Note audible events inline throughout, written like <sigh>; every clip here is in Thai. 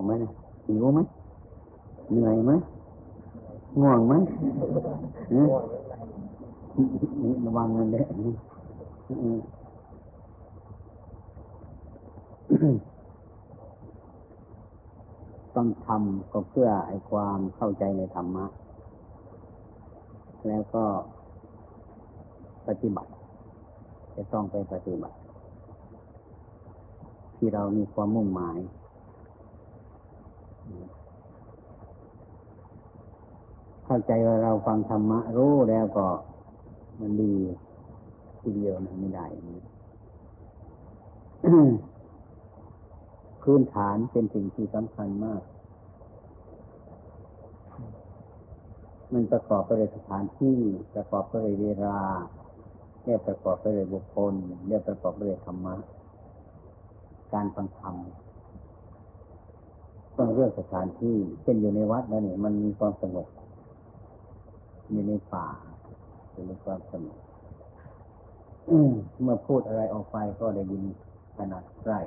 อกไหมนะหิวไหมเหนื่อยไหมง่วงไหมนี่ระวังมันเด้ต้องทำก็เพื่อไอ้ความเข้าใจในธรรมะ แล้วก็ปฏิบัติ จะต้องไปปฏิบัติ ที่เรามีความมุ่งหมาย เข้าใจว่าเราฟังธรรมะรู้แล้วก็มันดีทีเดียวนะไม่ได้พื้นฐานเป็นสิ่งที่สำคัญมาก มันประกอบไปด้วยสถานที่ประกอบไปด้วยเวลาเรียประกอบไปด้วยบุคคลเรียประกอบไปด้วยธรรมะ การฟังธรรม ต้องเรื่องสถานที่เช่นอยู่ในวัดแล้วเนี่ยมันมีความสงบอยู่ในป่าอยู่ในความสงบเมื่อพูดอะไรออกไปก็ได้ยินขนาดใกล้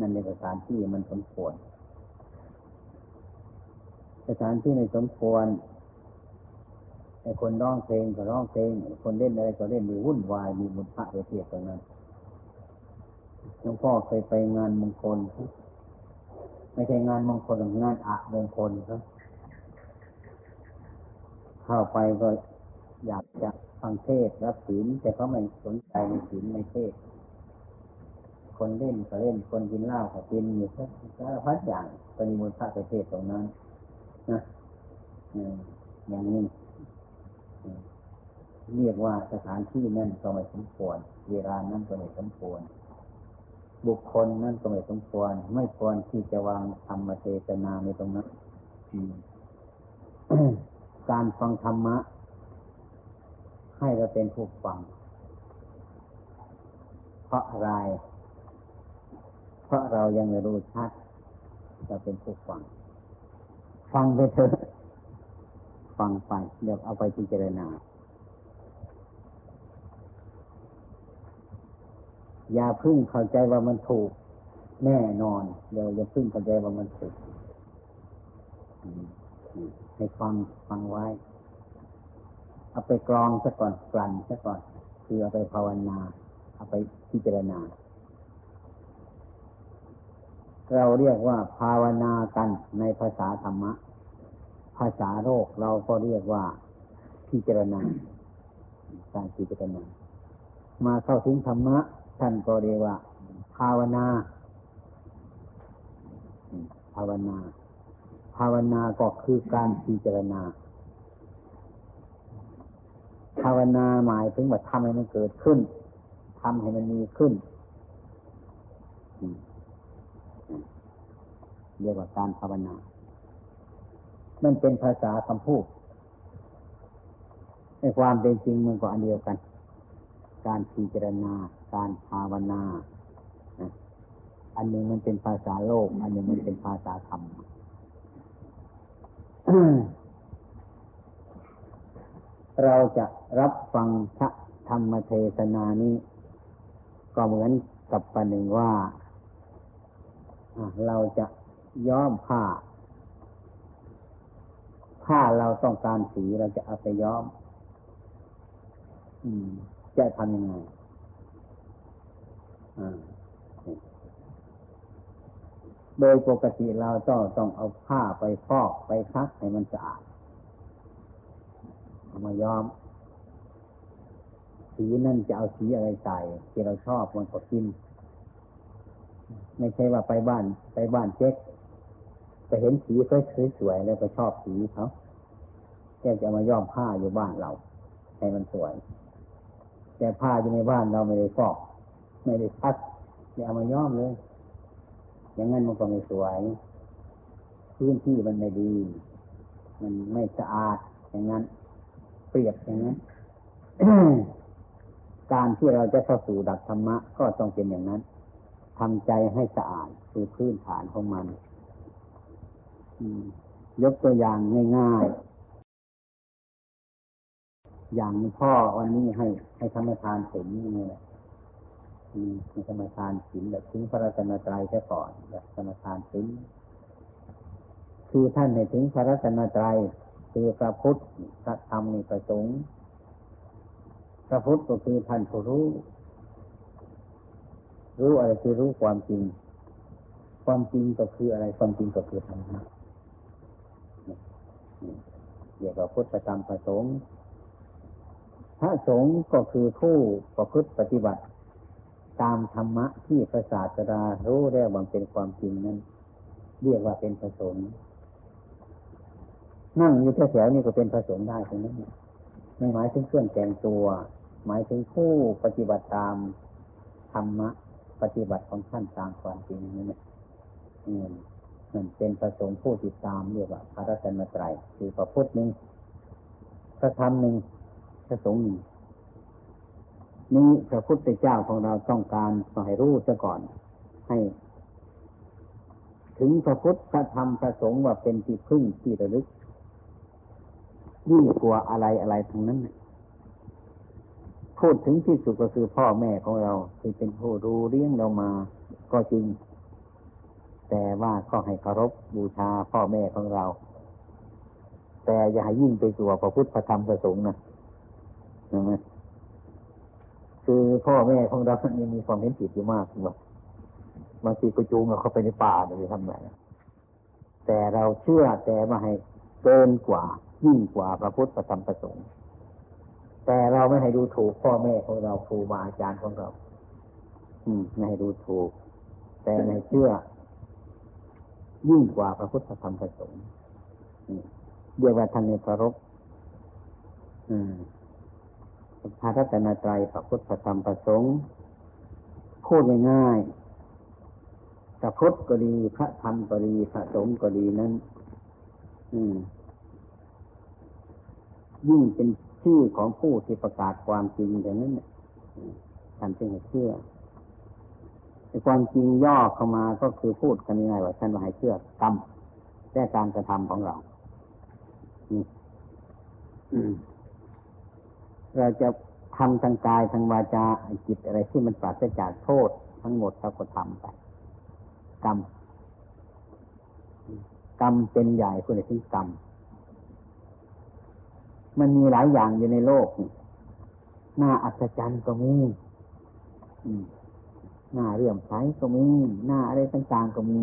นั่นในสถานที่มันสมควร สถานที่ในสมควรไอ้คนร้องเพลงก็ร้องเพลงคนเล่นอะไรก็เล่นมีวุ่นวายมีมุนพระเทียบตรงนั้น หลวงพ่อเคยไปงานมงคลไม่ใช่งานมงคลงานอะมงคลครับ เข้าไปก็อยากจะฟังเทศรับศีลแต่เขาไม่สนใจในศีลในเทศ คนเล่นก็เล่นคนกินเหล้าก็กินอยู่สารพัดอย่างปริมูลพระประเทศตรงนั้นนะอย่างนี้เรียกว่าสถานที่นั่นก็ไม่สมควร เวลานั้นก็ไม่สมควร บุคคลนั่นก็ไม่สมควร ไม่ควรที่จะวางธรรมเทศนาในตรงนั้นการฟังธรรมะ ให้เราเป็นผู้ฟัง เพราะอะไร เพราะเรายังไม่รู้ชัด เราเป็นผู้ฟัง ฟังไปเถอะ ฟังไปเดี๋ยวเอาไปพิจารณา อย่าพึ่งเข้าใจว่ามันถูก แน่นอนเดี๋ยวอย่าพึ่งเข้าใจว่ามันถูกให้ฟังฟังไว้ เอาไปกรองซะก่อนกลั่นซะก่อน คือเอาไปภาวนา เอาไปพิจารณา เราเรียกว่า ภาวนากันในภาษาธรรมะ ภาษาโลกเราก็เรียกว่า พิจารณา การพิจารณา มาเข้าถึงธรรมะ ท่านก็เรียกว่า ภาวนา ภาวนา ภาวนาก็คือการพิจารณา ภาวนาหมายถึงว่าทำให้มันเกิดขึ้นทำให้มันมีขึ้นเรียกว่าการภาวนา มันเป็นภาษาคำพูด ในความเป็นจริงมันก็อันเดียวกัน การพิจารณา การภาวนาอันหนึ่งมันเป็นภาษาโลก อันหนึ่งมันเป็นภาษาธรรมเราจะรับฟังพระธรรมเทศนานี้ ก็เหมือนกับประหนึ่งว่า เราจะย้อมผ้า ผ้าเราต้องการสีเราจะเอาไปย้อมอืมจะทำยังไง โดยปกติเราต้องต้องเอาผ้าไปฟอกไปซักให้มันสะอาดมาย้อม สีนั่นจะเอาสีอะไรใส่ที่เราชอบมันก็กิน ไม่ใช่ว่าไปบ้านไปบ้านเจ๊กไปเห็นสีก็สวยๆแล้วก็ชอบสีเขาแกจะมาย้อมผ้าอยู่บ้านเรา ให้มันสวย แต่ผ้าอยู่ในบ้านเราไม่ได้ฟอก ไม่ได้พัดจะเอามาย้อมเลย อย่างนั้นมันก็ไม่สวย พื้นที่มันไม่ดี มันไม่สะอาดอย่างนั้น เปรียบอย่างนั้นการที่เราจะเข้าสู่ดักธรรมะก็ต้องเป็นอย่างนั้นทำใจให้สะอาดคือพื้นฐานของมันยกตัวอย่างง่าย ๆ อย่างพ่อวันนี้ให้ให้ธรรมทานศีลนี่แหละ มีสมาทานศีลแบบถึงพระรัตนตรัยซะก่อนแบบสมาทานศีลคือท่านในถึงพระรัตนตรัยคือพระพุทธพระธรรมในประสงค์พระพุทธก็คือท่านผู้รู้ รู้อะไรคือรู้ความจริง ความจริงก็คืออะไรความจริงก็คือธรรมะเรียกว่าพุทธธรรมประสงค์พระสงฆ์ก็คือผู้ประพฤติปฏิบัติ ตามธรรมะที่พระศาสดารู้แล้วมันเป็นความจริงนั้น เรียกว่าเป็นพระสงฆ์นั่งอยู่แถวๆนี่ก็เป็นพระสงฆ์ได้ตรงนั้นไม่หมายถึงเครื่องแต่งตัว หมายถึงผู้ปฏิบัติตามธรรมะ ปฏิบัติของท่านตามความจริงนี่เนี่ยมันเป็นประสงค์ผู้ติดตามเรียกว่าพระรัตนตรัยคือพระพุทธหนึ่งพระธรรมหนึ่งพระสงฆ์หนึ่ง นี้พระพุทธเจ้าของเราต้องการให้รู้ซะก่อน ให้ ถึงพระพุทธพระธรรมพระสงฆ์ว่าเป็นที่พึ่งที่ระลึกยิ่งกลัวอะไรอะไรทั้งนั้นพูดถึงที่สุดก็คือพ่อแม่ของเราที่เป็นผู้ดูเลี้ยงเรามาก็จริง แต่ว่าก็ให้เคารพบูชาพ่อแม่ของเรา แต่อย่าให้ยิ่งไปกลัวพระพุทธพระธรรมพระสงฆ์นะนะไหม คือพ่อแม่ของเรายังมีความเห็นผิดอยู่มากว่าบางทีก็จูงเราเข้าไปในป่าหรือทำไงแต่เราเชื่อแต่มาให้เกินกว่ายิ่งกว่าพระพุทธธรรมประสงค์แต่เราไม่ให้ดูถูกพ่อแม่ของเราครูบาอาจารย์ของเรา อืมไม่ให้ดูถูก แต่ในเชื่อ ยิ่งกว่าพระพุทธธรรมประสงค์เรียกว่าท่านในเคารพอืม พระรัตนตรัยพระพุทธธรรมประสงค์พูดง่ายๆพระพุทธก็ดี พระธรรมก็ดี พระสงฆ์ก็ดีนั้น อืม ยิ่งเป็นชื่อของผู้ที่ประกาศความจริงอย่างนั้นท่านจึงให้เชื่อแต่ความจริงย่อเข้ามาก็คือพูดกันง่ายว่าท่านว่าให้เชื่อกรรมแต่การกระทำของเรา เราจะทำทางกายทางวาจาจิตอะไรที่มันปราศจากโทษ ทั้งหมดเราก็ทำไป กรรม กรรมเป็นใหญ่คุณเรียกรรม มันมีหลายอย่างอยู่ในโลกหน้าอัศจรรย์ก็มีหน้าเรื่องใสก็มี หน้าอะไรต่างๆก็มี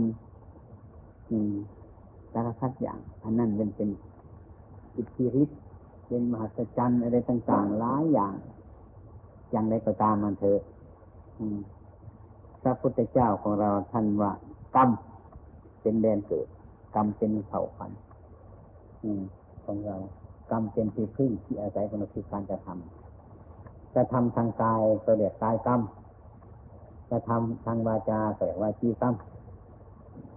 สารพัดอย่าง อันนั้นเป็นเป็นอิทธิฤทธิ์ เป็นมหัศจรรย์อะไรต่างๆหลายอย่าง อย่างไรก็ตามมันเถอะพระพุทธเจ้าของเราท่านว่ากรรมเป็นแดนเกิดกรรมเป็นเผ่าพันธุ์ของเรากรรมเป็นที่พึ่งที่อาศัยของเราคือการกระทำกระทำทางกายก็เรียกกายกรรมกระทำทางวาจาก็เรียกวาจีกรรม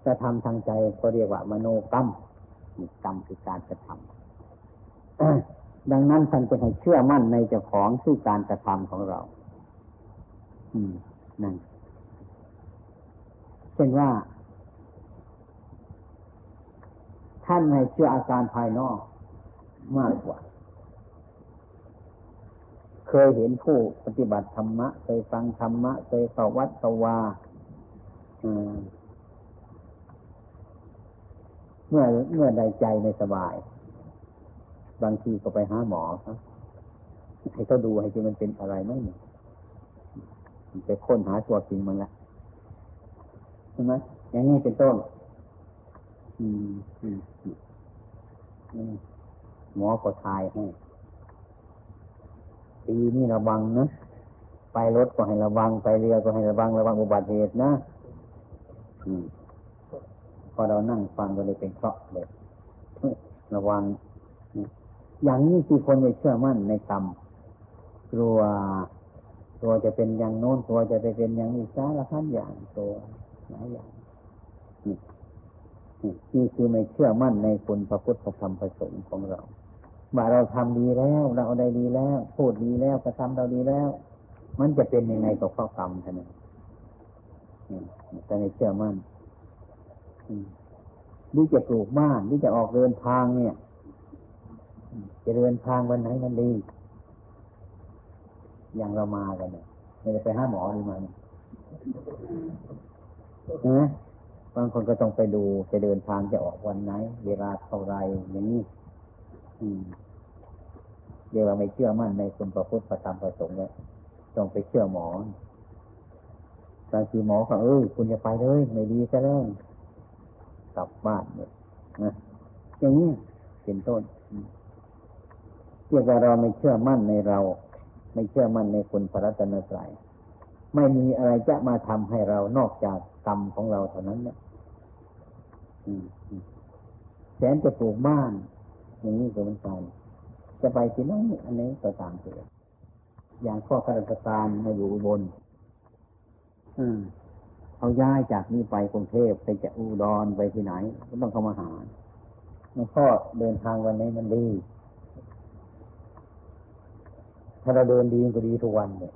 กระทำทางใจก็เรียกว่ามโนกรรมกรรมคือการกระทำ ดังนั้นท่านจะให้เชื่อมั่นในเจ้าของซึ่งการกระทำของเรา อืมนั่นเช่นว่า ท่านให้เชื่ออาการภายนอกมากกว่า เคยเห็นผู้ปฏิบัติธรรมะ เคยฟังธรรมะ เคยเข้าวัดสวาเมื่อเมื่อใดใจไม่สบาย บางทีก็ไปหาหมอครับให้เขาดูให้ที่มันเป็นอะไรไหมไปค้นหาตัวจริงมันละใช่ไหมอย่างนี้เป็นต้น อืมอืมอืมหมอก็ทายให้ปีนี้ระวังนะไปรถก็ให้ระวังไปเรือก็ให้ระวังระวังอุบัติเหตุนะอพอเรานั่งฟังก็เลยเป็นเคราะห์เลยระวัง อย่างนี้คือคนไม่เชื่อมั่นในกรรมกลัวตัวจะเป็นอย่างโน้นตัวจะไปเป็นอย่างนี้สารพัดอย่างตัวหลายอย่างนี่นี่คือไม่เชื่อมั่นในคุณพระพุทธธรรมประสงค์ของเราว่าเราทำดีแล้ว เราได้ดีแล้ว พูดดีแล้วกระทำเราดีแล้ว มันจะเป็นยังไงกับข้อกรรมท่านนี่แต่ในเชื่อมั่นนี่จะปลูกบ้านนี่จะออกเดินทางเนี่ย จะเดินทางวันไหนมันดี อย่างเรามากันเนี่ยไม่ได้ไปห้าหมอนี่มานะบางคนก็ต้องไปดูจะเดินทางจะออกวันไหน เวลาเท่าไรอย่างนี้เดี๋ยวเราไม่เชื่อมั่นในคุณประพุทธประธรรมประสงค์เนี่ยต้องไปเชื่อหมอบางทีหมอก็เออคุณจะไปเลย ไม่ดีซะแล้วกลับบ้านเนี่ยนะอย่างนี้เป็นต้น เรียกว่าเราไม่เชื่อมั่นในเรา ไม่เชื่อมั่นในคุณพระรัตนตรัยไม่มีอะไรจะมาทำให้เรานอกจากกรรมของเราเท่านั้นเนี่ยแสนจะปลูกบ้าน อย่างนี้ก็เหมือนกันจะไปที่นั่นอันนี้ก็ตามเถิดอย่างข้อข้าราชการมาอยู่บนอืมเขาย้ายจากนี่ไปกรุงเทพไปจะอุดรไปที่ไหน ก็ต้องเข้ามาหาหลวงพ่อเดินทางวันนี้มันดี ถ้าเราเดินดีก็ดีทุกวันเลย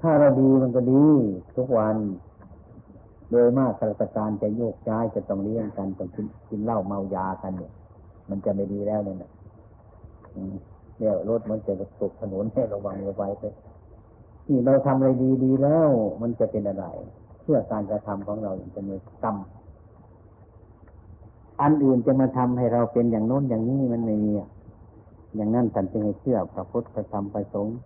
ถ้าเราดีมันก็ดีทุกวัน โดยมากข้าราชการจะโยกย้ายจะต้องเลี้ยงกันต้องกินกินเหล้าเมายากันเนี่ย มันจะไม่ดีแล้วเนี่ยเนี่ยรถมันจะตกถนนให้ระวังระไว้ไปที่เราทำอะไรดีดีแล้ว มันจะเป็นอะไรเชื่อการกระทำของเราจะมีกรรม อันอื่นจะมาทำให้เราเป็นอย่างโน้นอย่างนี้มันไม่มีอย่างนั้นท่านจึงให้เชื่อพระพุทธพระธรรมพระสงฆ์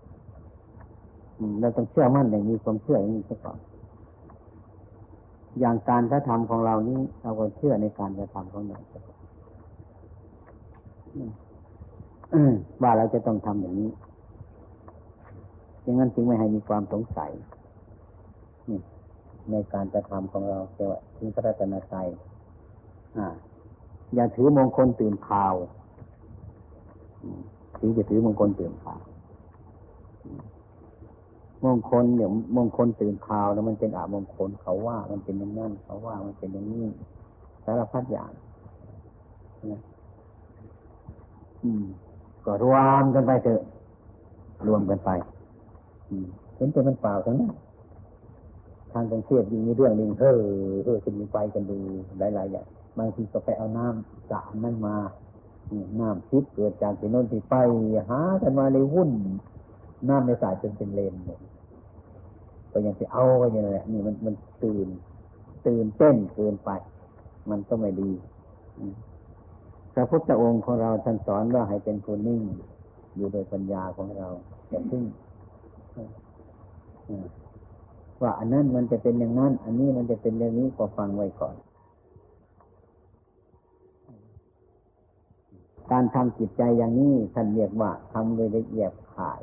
เราต้องเชื่อมั่นอย่างมีความเชื่ออย่างนี้ซะก่อนอย่างการกระทำของเรานี้เราก็เชื่อในการกระทำของเราว่าเราจะต้องทำอย่างนี้อย่างนั้นจึงไม่ให้มีความสงสัยในการกระทำของเราเรียกว่าถึงพระรัตนตรัยอ่า อย่าถือมงคลตื่นข่าวถึงจะถือมงคลตื่นข่าว มงคลเดี๋ยมงคลตื่นข่าวแล้วมันเป็นอามงคลเขาว่า มันเป็นอย่างนั้นเขาว่ามันเป็นอย่างนี้สารพัดอย่างนะก็รวมกันไปเถอะ รวมกันไปเห็นแต่มันเปล่าทั้งนั้นทางกรุงเทพยิ่งมีเรื่องหนึ่งเฮ้อเฮ้อจะมีไปกันดูหลายๆอย่าง บางทีก็ไปเอาน้ำสามนั่นมาน้ำพิษเกิดจากที่โน่นที่ไปหากันมาเลยวุ่นน้ำในสายจนเป็นเลนเลยก็ยังไปเอาก็ยังแหละนี่มันมันตื่น ตื่นเต้นเกินไป มันก็ไม่ดีพระพุทธองค์ของเราท่านสอนว่าให้เป็นผู้นิ่ง อยู่โดยปัญญาของเราอย่าพึ่งว่าอันนั้นมันจะเป็นอย่างนั้น อันนี้มันจะเป็นอย่างนี้ก็ฟังไว้ก่อน การทำจิตใจอย่างนี้ท่านเรียกว่าทำโดยละเอียดขาด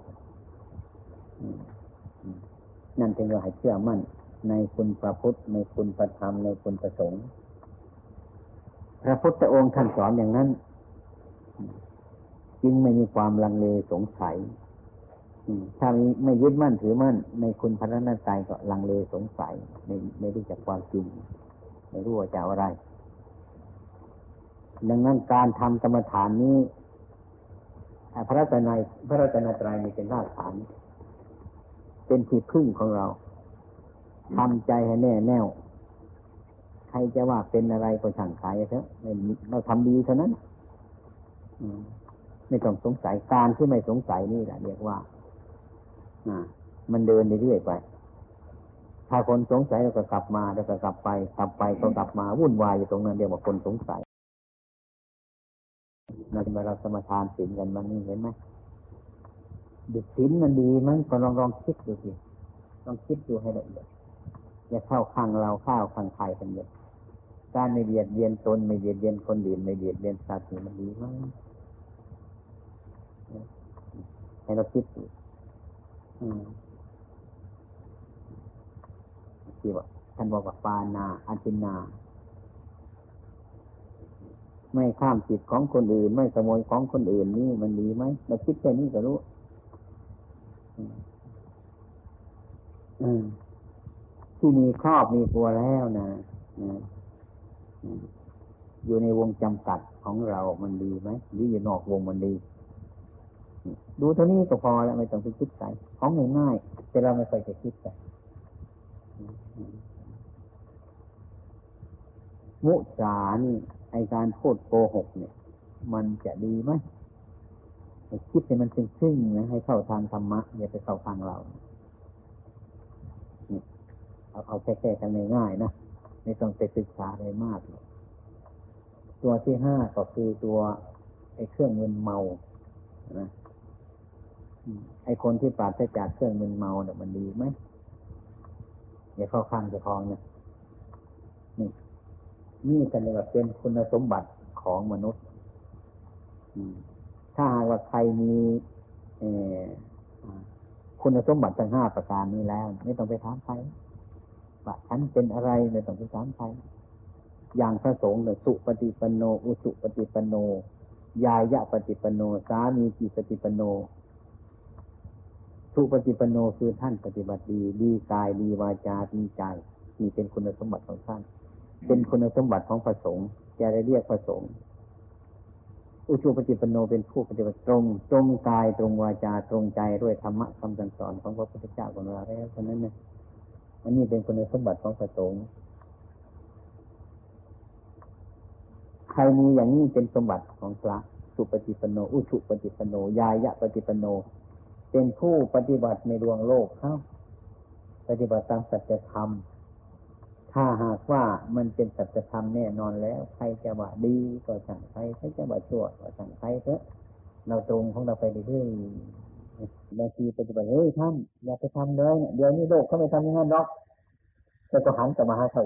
นั่นจึงเราให้เชื่อมั่น ในคุณพระพุทธ ในคุณพระธรรมในคุณพระสงฆ์พระพุทธองค์ท่านสอนอย่างนั้น จึงไม่มีความลังเลสงสัยถ้าไม่ยึดมั่นถือมั่น ในคุณพระนันใจก็ลังเลสงสัยไม่ไม่รู้จักความจริง ไม่รู้ว่าจะอะไร ดังนั้นการทำกรรมฐานนี้พระรัตนายพระรัตนตรัยนี่เป็นรากฐาน เป็นที่พึ่งของเราทำใจให้แน่แน่วใครจะว่าเป็นอะไรก็ช่างขายเถอะเราทำดีเท่านั้นไม่ต้องสงสัยการที่ไม่สงสัยนี่แหละเรียกว่ามันเดินเรื่อยไป ถ้าคนสงสัยเราก็กลับมาแล้วก็กลับไป กลับไปก็กลับมาวุ่นวายอยู่ตรงนั้นเรียกว่าคนสงสัย เราจะมาเราสมาทานศีลกันมันนี่เห็นไหมดุศีลมันดีมั้งก็ลองลองคิดดูสิลองคิดดูให้ละเอียดอย่าเข้าข้างเราเข้าข้างใครกันเลยการไม่เบียดเบียนตนไม่เบียดเบียนคนอื่นไม่เบียดเบียนสัตว์มันดีมั้งให้เราคิดดูที่ว่าท่านบอกว่าปานาอันตินา ไม่ข้ามจิตของคนอื่น ไม่ขโมยของคนอื่นนี่มันดีไหมเราคิดแค่นี้ก็รู้ที่มีครอบมีครัวแล้วนะอยู่ในวงจำกัดของเรามันดีไหมหรืออยู่นอกวงมันดี ดูเท่านี้ก็พอแล้วไม่ต้องไปคิดใส่ของง่ายๆแต่เราไม่ค่อยจะคิดใส่มุสานี่ ไอการพูดโกหกเนี่ย มันจะดีไหมคิดให้มันซึ้งซึ้งนะให้เข้าทางธรรมะอย่าไปเข้าทางเราเอาเอาแค่ๆกันง่ายๆนะไม่ต้องไปศึกษาอะไรมาก ตัวที่ห้าก็คือตัวไอ้เครื่องมึนเมานะไอ้คนที่ปราศจากเครื่องมึนเมาเนี่ยมันดีไหมอย่าเข้าข้างจะคลองนะนี่ นี่กันเลยว่าเป็นคุณสมบัติของมนุษย์ถ้าหากว่าใครมีคุณสมบัติทั้งห้าประการนี้แล้ว ไม่ต้องไปถามใครว่าฉันเป็นอะไรไม่ต้องไปถามใครอย่างพระสงฆ์เนี่ยสุปฏิปันโน อุสุปฏิปันโน ยายะปฏิปันโน สามีจิปฏิปันโน สุปฏิปันโนคือท่านปฏิบัติดี ดีกายดีวาจาดีใจนี่เป็นคุณสมบัติของท่าน เป็นคุณสมบัติของพระสงฆ์จะได้เรียกพระสงฆ์อุชุปฏิปันโนเป็นผู้ปฏิบัติตรง ตรงกายตรงวาจาตรงใจด้วยธรรมะคำสั่งสอนของพระพุทธเจ้าของเราแล้วฉะนั้นเนี่ยอันนี้เป็นคุณสมบัติของพระสงฆ์ใครมีอย่างนี้เป็นสมบัติของพระสุปฏิปันโน อุชุปฏิปันโน ยายะปฏิปันโน เป็นผู้ปฏิบัติในดวงโลกเขาปฏิบัติตามสัจธรรม ถ้าหากว่ามันเป็นสัจธรรมแน่นอนแล้ว ใครจะว่าดีก็สั่งใครใครจะว่าชั่วก็สั่งใครเถอะเราตรงของเราไปเรื่อยบางทีปฏิบัติเฮ้ยท่านอย่าไปทำเลยเดี๋ยวนี้โลกเขาไม่ทำอย่างนั้นหรอกแต่ก็หันกลับมาหาเขา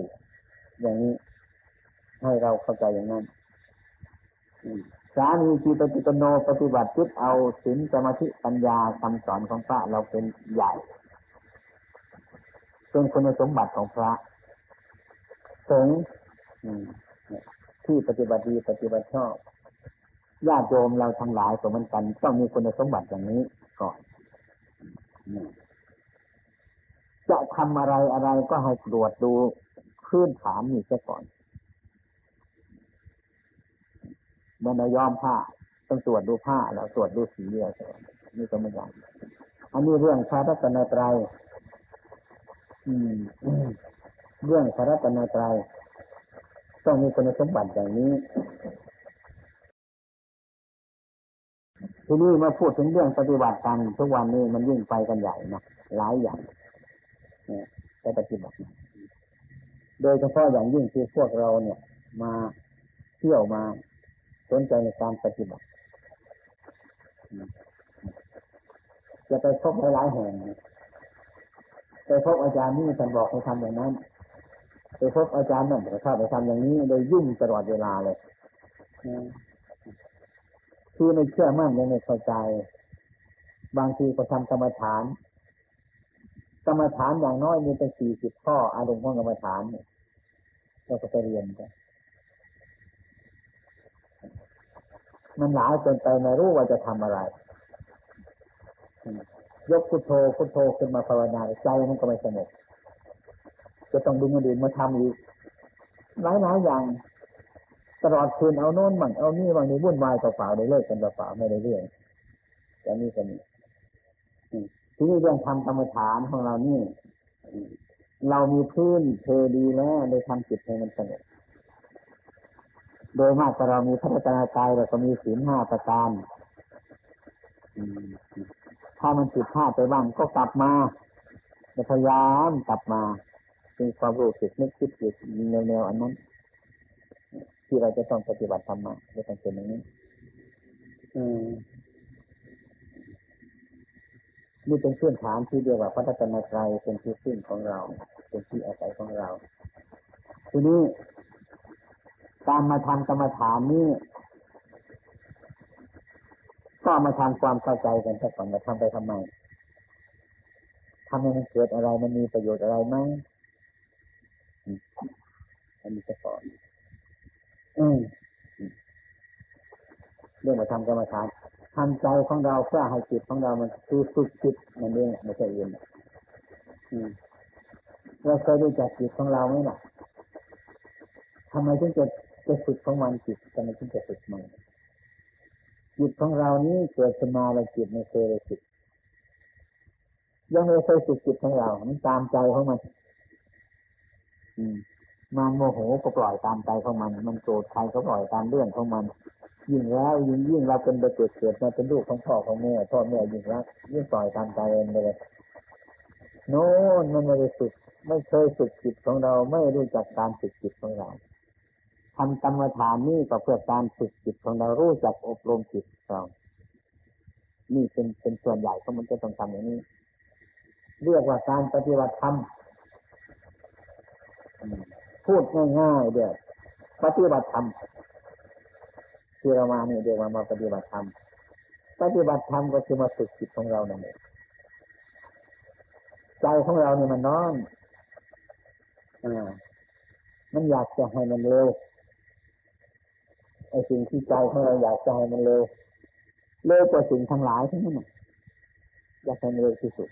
อย่างนี้ ให้เราเข้าใจอย่างนั้นสามีจีปฏิปโนปฏิบัติจิตเอาศีลสมาธิปัญญาคำสอนของพระเราเป็นใหญ่เป็นคุณสมบัติของพระ สงฆ์ที่ปฏิบัติดีปฏิบัติชอบญาติโยมเราทั้งหลายก็เหมือนกัน ต้องมีคุณสมบัติอย่างนี้ก่อนจะทำอะไรอะไรก็ให้ตรวจดูพื้นฐานนี่ซะก่อนเมื่อเราย้อมผ้า ต้องตรวจดูผ้าแล้วตรวจดูสีเดียวนี่ก็ไม่ยากอันนี้เรื่องชาติตนตรอืม เรื่องพระรัตนตรัยต้องมีคุณสมบัติอย่างนี้ ทีนี้มาพูดถึงเรื่องปฏิบัติกันทุกวันนี้มันยิ่งไปกันใหญ่นะหลายอย่างเนี่ยไปปฏิบัติโดยเฉพาะอย่างยิ่งคือพวกเราเนี่ย มาเที่ยวมาสนใจในการปฏิบัติจะไปพบหลายแห่งไปพบอาจารย์นี่ท่านบอกให้ทำอย่างนั้น ไปพบอาจารย์นั่นแต่ถ้าไปทำอย่างนี้โดยยุ่งตลอดเวลาเลยคือไม่เชื่อมั่นยังไม่เข้าใจ บางทีก็ทำกรรมฐาน กรรมฐานอย่างน้อยมีเป็นสี่สิบข้อ อารมณ์ของกรรมฐานเนี่ยเราก็ไปเรียนกันมันหลายจนไปไม่รู้ว่าจะทำอะไร ยกพุทโธพุทโธขึ้นมาภาวนาใจมันก็ไม่สงบ จะต้องดึงคนอื่นมาทำอีกหลายหลายอย่าง ตลอดคืนเอาโน่นบังเอานี่บางนี้วุ่นวายเปล่าๆได้เลิกกันเปล่าๆไม่ได้เรื่องจะนี้ก็มีทีนี้เรื่องทำกรรมฐานของเรานี่เรามีพื้นเธอดีแล้วโดยทำจิตให้มันสงบโดยมากแต่เรามีพัฒนากายเราก็มีศีลห้าประการถ้ามันผิดพลาดไปบ้างก็กลับมาพยายามกลับมา เป็นความรู้สึกนึกคิดอยู่ในแนวอันนั้น ที่เราจะต้องปฏิบัติธรรมะจะต้องเป็นอย่างนี้นี่เป็นพื้นฐานที่เรียกว่าพระตนตรัยเป็นที่ขึ้นของเรา เป็นที่อาศัยของเรา ทีนี้การมาทำกรรมฐานนี้ก็มาทำความเข้าใจกันสักก่อนมาทำไปทำไมทำให้มันเกิดอะไรมันมีประโยชน์อะไรไหม อันนี้จะสอนเรื่องมาทำกรรมฐานทำใจของเราเพื่อให้จิตของเรามันคือฝึกจิตมันเองไม่ใช่อื่นเราเคยรู้จักจิตของเราไหมล่ะทำไมถึงจะจะฝึกของมันจิตทำไมถึงจะฝึกมันจิตของเรานี้เกิดขึ้นมาแล้วจิตไม่เคยเลยจิตยังไม่เคยฝึกจิตของเรา มันตามใจของมัน มันโมโหก็ปล่อยตามใจของมัน มันโกรธใครก็ปล่อยตามเรื่องของมัน ยิ่งแล้วยิ่งยิ่งเราเป็นเด็กเกิดมาเป็นลูกของพ่อของแม่พ่อแม่ยิ่งรักยิ่งปล่อยตามใจเองเลยโน่นมันไม่ได้ฝึกไม่เคยฝึกจิตของเราไม่รู้จักการฝึกจิตของเราทำกรรมฐานนี่ก็เพื่อการฝึกจิตของเรารู้จักอบรมจิตเรานี่เป็นเป็นส่วนใหญ่ของมันจะต้องทำอย่างนี้ เรียกว่าการปฏิบัติธรรม พูดง่ายๆเดียวปฏิบัติธรรมที่เรามาเนี่ยเรียว่ามาปฏิบัติธรรมปฏิบัติธรรมก็คือมาฝึกจิตของเรานั่นเองใจของเราเนี่ยมันนอนอมันอยากจะให้มันเร็วไอ้สิ่งที่ใจของเราอยากจะให้มันเร็วเร็วกว่าสิ่งทั้งหลายทั้งนั้นอยากให้เร็วที่สุด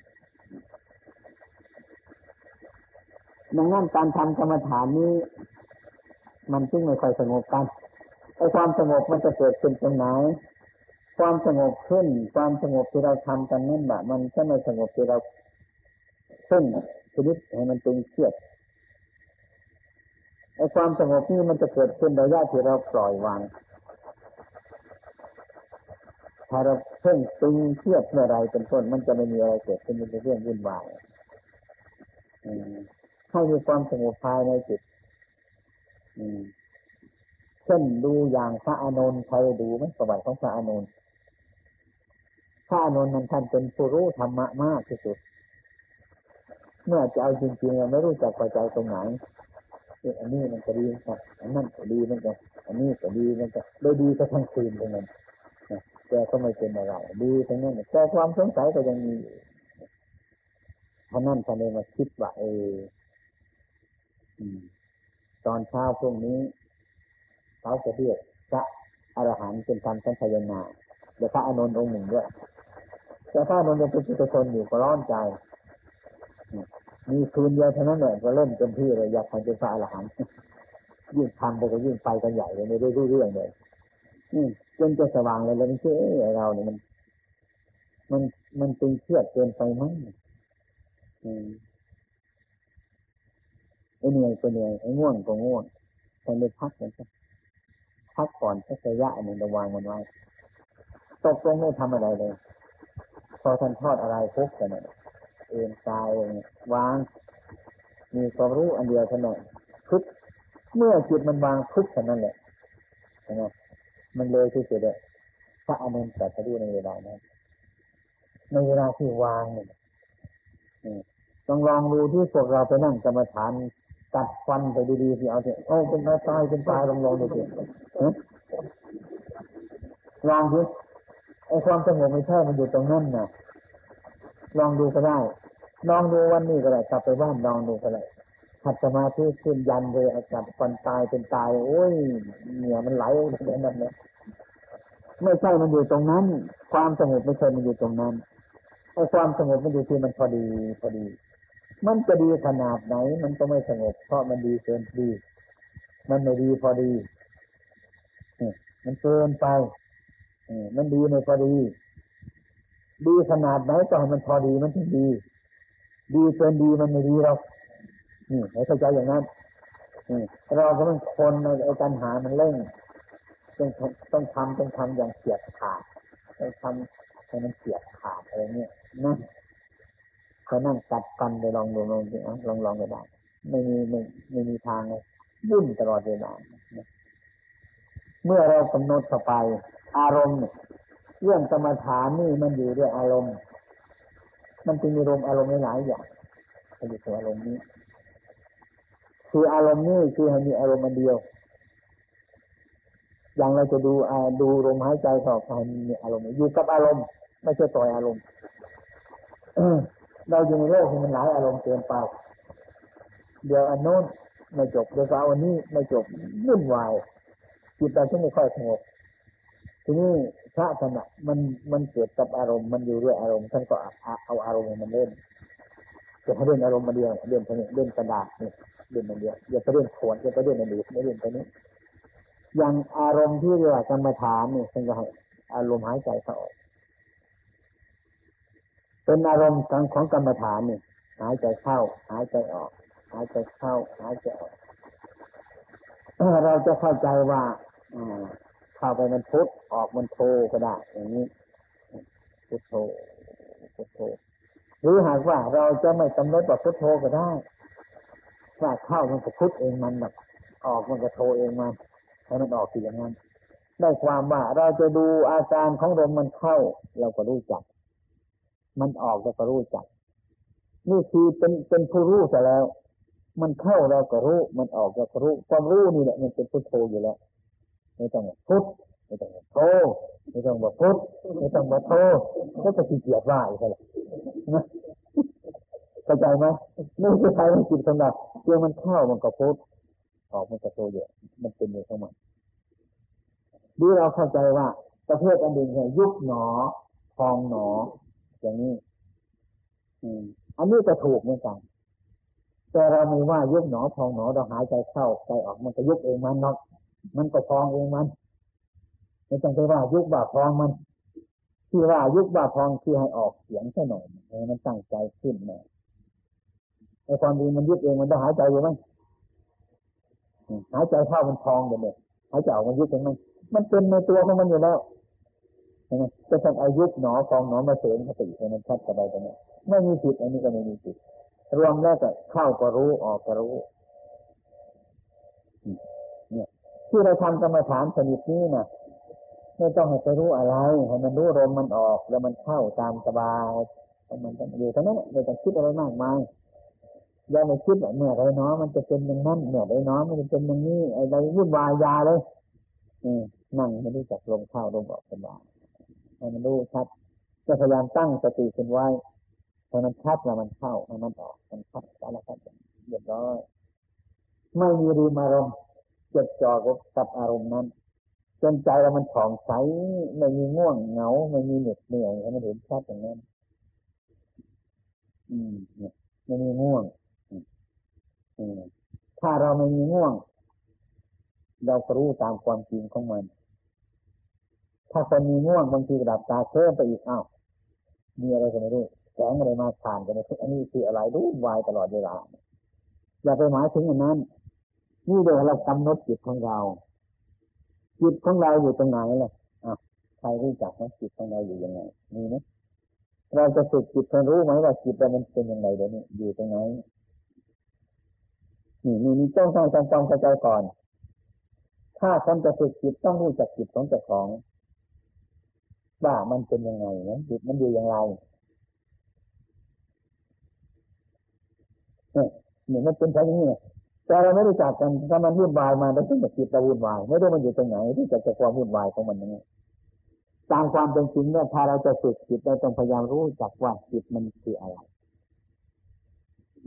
ดังนั้นการทำกรรมฐานนี้ มันจึงไม่ค่อยสงบกันไอ้ความสงบมันจะเกิดขึ้นตรงไหน ความสงบขึ้น ความสงบที่เราทำกันนั่นแหละมันจะไม่สงบที่เราขึ้นชีวิตให้มันตึงเครียดไอ้ความสงบนี้มันจะเกิดขึ้นระยะที่เราปล่อยวางถ้าเราเพ่งตึงเครียดเมื่อไรเป็นต้นมันจะไม่มีอะไรเกิดขึ้นมันเรื่องวุ่นวาย ให้มีความสงบภายในจิตเช่นดูอย่างพระอานนท์ใครดูไหมประวัติของพระอานนท์พระอานนท์นั้นท่านเป็นผู้รู้ธรรมะมากที่สุด เมื่อจะเอาจริงๆเราไม่รู้จักพอใจตรงไหนอันนี้มันก็ดีครับอันนั้นก็ดีมันก็อันนี้ก็ดีมันก็โดยดีก็ทั้งคืนตรงนั้นแต่ก็ไม่เป็นอะไรดีทั้งนั้นแต่ความสงสัยก็ยังมีเพราะนั่นท่านเลยมาคิดว่าเออ ตอนเช้าพรุ่งนี้เขาจะเรียกพระอรหันต์เป็นธรรมชั้นพยนาเดี๋ยวพระอนุนองค์หนึ่งด้วยแต่พระอนุนยังเป็นพุทธชนอยู่ก็ร้อนใจ มีคืนเดียวเท่านั้นแหละก็เริ่มเต็มที่เลยอยากทำเป็นพระอรหันต์ยิ่งทำไปก็ยิ่งไปกันใหญ่เลยไม่ได้รู้เรื่องเลยอืจนจะสว่างเลยแล้วไม่เชื่อเราเนี่ยมัน มันมันตึงเครียดเกินไปมั้ง ไอ้เหนื่อยก็เหนื่อยไอ้ง่วงก็ง่วงแต่ไม่พักกันสักพักก่อนสักระยะหนึ่งระวังมันไว้ตกลงไม่ทำอะไรเลย พอท่านทอดอะไรพุกกันเนี่ยเอ็นกายวาง มีความรู้อันเดียวเท่านั้นพุกเมื่อจิตมันวางพุกเท่านั้นแหละใช่ไหมมันเลยที่สุดเลยพระอนุนตรัสรู้ในเวลานั้นในเวลาที่วางเนี่ยต้องลองดูที่พวกเราไปนั่งกรรมฐาน ตัดฟันไปดีๆสิเอาเถอะโอ้เป็นตายเป็นตายลองลองดูสิลองดูไอ้ความสงบไม่ใช่มันอยู่ตรงนั้นนะลองดูก็ได้ ลองดูวันนี้ก็ได้กลับไปบ้านลองดูก็ได้หัดสมาธิขึ้นยันเลยอาการฟันตายเป็นตาย โอ้ยเหนียมันไหลแบบนั้นเนี่ยไม่ใช่มันอยู่ตรงนั้น ความสงบไม่ใช่มันอยู่ตรงนั้นไอ้ความสงบมันอยู่ที่มันพอดีพอดี มันจะดีขนาดไหน มันก็ไม่สงบเพราะมันดีเกินดี มันไม่ดีพอดีมันเกินไปมันดีไม่พอดี ดีขนาดไหนก็ให้มันพอดีมันถึงดี ดีเกินดีมันไม่ดีเรานี่ให้เข้าใจอย่างนั้นเราก็ต้องคนในการหามันเร่งต้องต้องทำต้องทำอย่างเฉียบขาดต้องทำให้มันเฉียบขาดอะไรเนี้ยนะ ก็นั่งตัดฟันไปลองดูลองดูลองลองก็ได้ไม่มีไม่ไม่มีทางเลยวุ่นตลอดเวลาเมื่อเรากำหนดเข้าไป อารมณ์เรื่องกรรมฐานนี่มันอยู่ด้วยอารมณ์ มันจึงมีอารมณ์อารมณ์หลายอย่างมันอยู่ตัวอารมณ์นี้ คืออารมณ์นี้คือให้มีอารมณ์มันเดียว อย่างเราจะดูดูลมหายใจต่อไปมีอารมณ์อยู่กับอารมณ์ ไม่ใช่ต่อยอารมณ์ เราอยู่ในโลกที่มันหลายอารมณ์เกินไป เดี๋ยวอันโน้นไม่จบเดี๋ยวอาอันนี้ไม่จบวุ่นวายจิตเราจะไม่ค่อยสงบทีนี้พระธรรมะมันมันเกิดกับอารมณ์มันอยู่ด้วยอารมณ์ท่านก็เอาอารมณ์มันเล่นจะให้เล่นอารมณ์มาเดียวเล่นไปนี้เล่นกระดาษนี่เล่นมันเดียวอย่าไปเล่นขวนอย่าไปเล่นมันดูไม่เล่นไปนี้อย่างอารมณ์ที่เรียกว่ากรรมฐานนี่ท่านก็ให้อารมณ์หายใจเข้าออก เป็นอารมณ์ของของกรรมฐานนี่หายใจเข้า หายใจออก หายใจเข้า หายใจออกเราจะเข้าใจว่าเข้าไปมันพุทออกมันโทก็ได้ อย่างนี้พุทโธพุทโธหรือหากว่าเราจะไม่กำหนดว่าพุทโธก็ได้ว่าเข้ามันก็พุทเองมันแบบออกมันก็โทเองมันให้มันออกสิอย่างนั้นได้ความว่าเราจะดูอาการของลมมันเข้า เราก็รู้จัก มันออกเราก็รู้จัก นี่คือเป็นเป็นผู้รู้แต่แล้ว มันเข้าเราก็รู้ มันออกเราก็รู้ความรู้นี่แหละมันเป็นพุทโธอยู่แล้วไม่ต้องพุทไม่ต้องโทไม่ต้องบอกพุทไม่ต้องบอกโทก็จะขี้เกียจว่าอีกแล้วนะเข้าใจไหมไม่ใช่ใครมันจิตของเราเมื่อมันเข้ามันก็พุทออกมันก็โทเยอะมันเป็นอย่างของมันดูเราเข้าใจว่าประเภทอันหนึ่งเนี่ยยุบหนอพองหนอ อย่างนี้อันนี้จะถูกเหมือนกัน แต่เราไม่ว่ายุบหนอพองหนอเราหายใจเข้าใจออกมันก็ยุบเองมันเนาะมันก็พองเองมันไม่ต้องไปว่ายุบบ่าพองมัน ที่ว่ายุบบ่าพองคือให้ออกเสียงแค่หน่อยให้มันตั้งใจขึ้นหน่อยไอ้ความดีมันยุบเองมันต้องหายใจอยู่ไหมหายใจเข้ามันพองเดี๋ยวนี้หายใจออกมันยุบเองมันมันเป็นในตัวของมันอยู่แล้ว จะทำอายุหนอฟองหนอมาเสริมสติให้มันชัดสบายตรงนี้ไม่มีผิดอันนี้ก็ไม่มีผิดรวมแล้วก็เข้าก็รู้ออกก็รู้ เนี่ย ที่เราทำกรรมฐานชนิดนี้นะไม่ต้องให้ไปรู้อะไรให้มันรู้ลมมันออก แล้วมันเข้าตามสบายมันอยู่เท่านั้นไม่ต้องคิดอะไรมากมายอย่าไปคิดว่าเมื่อไรน้อมันจะเป็นอย่างนั้นเมื่อไรน้อมันจะเป็นอย่างนี้อะไรวุ่นวายยาเลยนั่งไม่รู้จักลมเข้าลมออกสบาย ให้มันรู้ชัดจะพยายามตั้งสติขึ้นไว้ให้มันชัดแล้วมันเข้าให้วมันออกมันชัดสารพัดเรียบร้อยไม่มีรีมอารมณ์จดจ่อกับอารมณ์นั้นจนใจเรามันผ่องใสไม่มีง่วงเหงาไม่มีเหน็ดเหนื่อยให้มันเห็นชัดอย่างนั้น อืมเนี่ยไม่มีง่วงอืมถ้าเราไม่มีง่วง เราก็รู้ตามความจริงของมัน ถ้าคนมีง่วงบางทีกระดับตาเพิ่มไปอีกอ้าวมีอะไรก็ไม่รู้แสงอะไรมาผ่านกันในทุกอันนี้คืออะไรรู้วายตลอดเวลาอย่าไปหมายถึงอันนั้น นี่เดี๋ยวเรากำหนดจิตของเรา จิตของเราอยู่ตรงไหนล่ะอะใครรู้จักว่าจิตของเราอยู่ยังไงมีไหมเราจะฝึกจิตให้รู้ไหมว่าจิตเรามันเป็นยังไงเดี๋ยวนี้อยู่ตรงไหนนี่นี่นี่ต้องต้องต้องต้องเข้าใจก่อน ถ้าคนจะฝึกจิตต้องรู้จักจิตของเจ้าของ ว่ามันเป็นยังไงนะจิตมันอยู่อย่างไรเนี่ยมันเป็นแค่นี้แต่เราไม่รู้จักกันถ้ามันวุ่นวายมาแล้วถึงจะจิตเราวุ่นวายไม่รู้มันอยู่ตรงไหนที่จะจะความวุ่นวายของมันนี้ตามความเป็นจริงเนี่ยถ้าเราจะฝึกจิตเราต้องพยายามรู้จักว่าจิตมันคืออะไร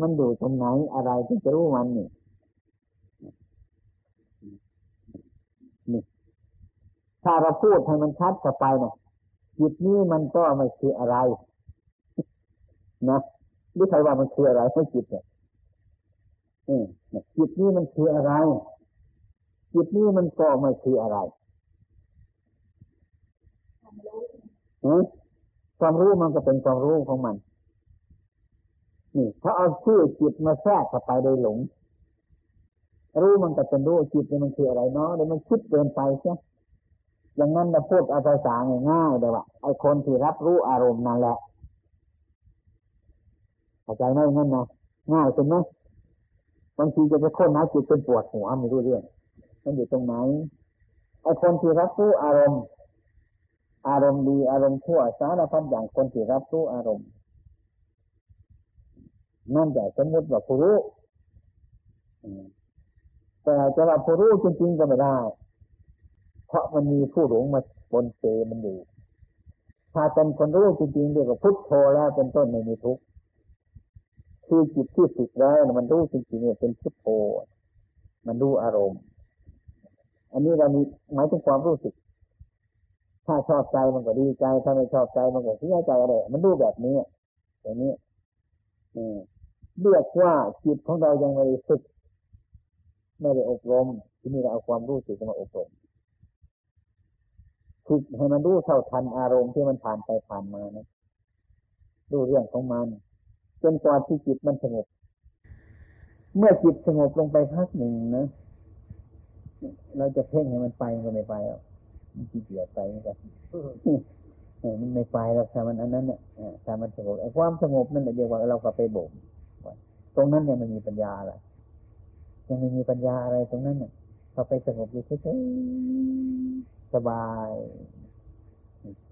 มันอยู่ตรงไหนอะไรที่จะรู้มันนี่นี่ถ้าเราพูดให้มันชัดต่อไปนะ จิตนี้มันก็ไม่คืออะไรนะหรือใครว่ามันคืออะไรไม่จิตเนี่ยจิตนี้มันคืออะไร จิตนี้มันก็ไม่คืออะไรความรู้มันก็เป็นความรู้ของมัน นี่ถ้าเอาชื่อจิตมาแทรกเข้าไปโดยหลง รู้มันก็เป็นรู้จิตมันคืออะไรเนาะเดี๋ยวมันคิดเกินไปใช่ อย่างนั้นเราพูดเอาภาษาง่ายๆเลยว่าไอ้คนที่รับรู้อารมณ์นั่นแหละเข้าใจไหมงั้นนะง่ายเป็นไหมบางทีจะไปค้นหาจิตเป็นปวดหัวไม่รู้เรื่อง มันอยู่ตรงไหนไอ้คนที่รับรู้อารมณ์ อารมณ์ดีอารมณ์ชั่วสารพัดอย่างคนที่รับรู้อารมณ์นั่นแต่สมมติว่าผู้รู้แต่จะว่าผู้รู้จริงๆก็ไม่ได้ เพราะมันมีผู้หลงมาบนเตมันอยู่ ถ้าเป็นคนรู้จริงๆเรียกว่าพุทโธแล้วเป็นต้นไม่มีทุกข์คือจิตที่ฝึกแล้วมันรู้จริงๆเนี่ยเป็นพุทโธ มันรู้อารมณ์ อันนี้เรามีหมายถึงความรู้สึก ถ้าชอบใจมันก็ดีใจ ถ้าไม่ชอบใจมันก็เสียใจอะไรมันรู้แบบนี้อย่างนี้เรียกว่าจิตของเรายังไม่ฝึกไม่ได้อบรม ที่นี่เราเอาความรู้สึกมาอบรม ฝึกให้มันรู้เท่าทันอารมณ์ที่มันผ่านไปผ่านมานะรู้เรื่องของมันจนกว่าที่จิตมันสงบ เมื่อจิตสงบลงไปพักหนึ่งนะเราจะเพ่งให้มันไปก็ไม่ไปหรอกมันขี้เกียจไปกันมันไม่ไปหรอกถ้ามันอันนั้นเนี่ยถ้ามันสงบไอ้ความสงบนั่นแหละเรียกว่าเราก็ไปบ่มตรงนั้นเนี่ยมันมีปัญญาอะไรยังไม่มีปัญญาอะไรตรงนั้นเนี่ยพอไปสงบอยู่เฉย สบาย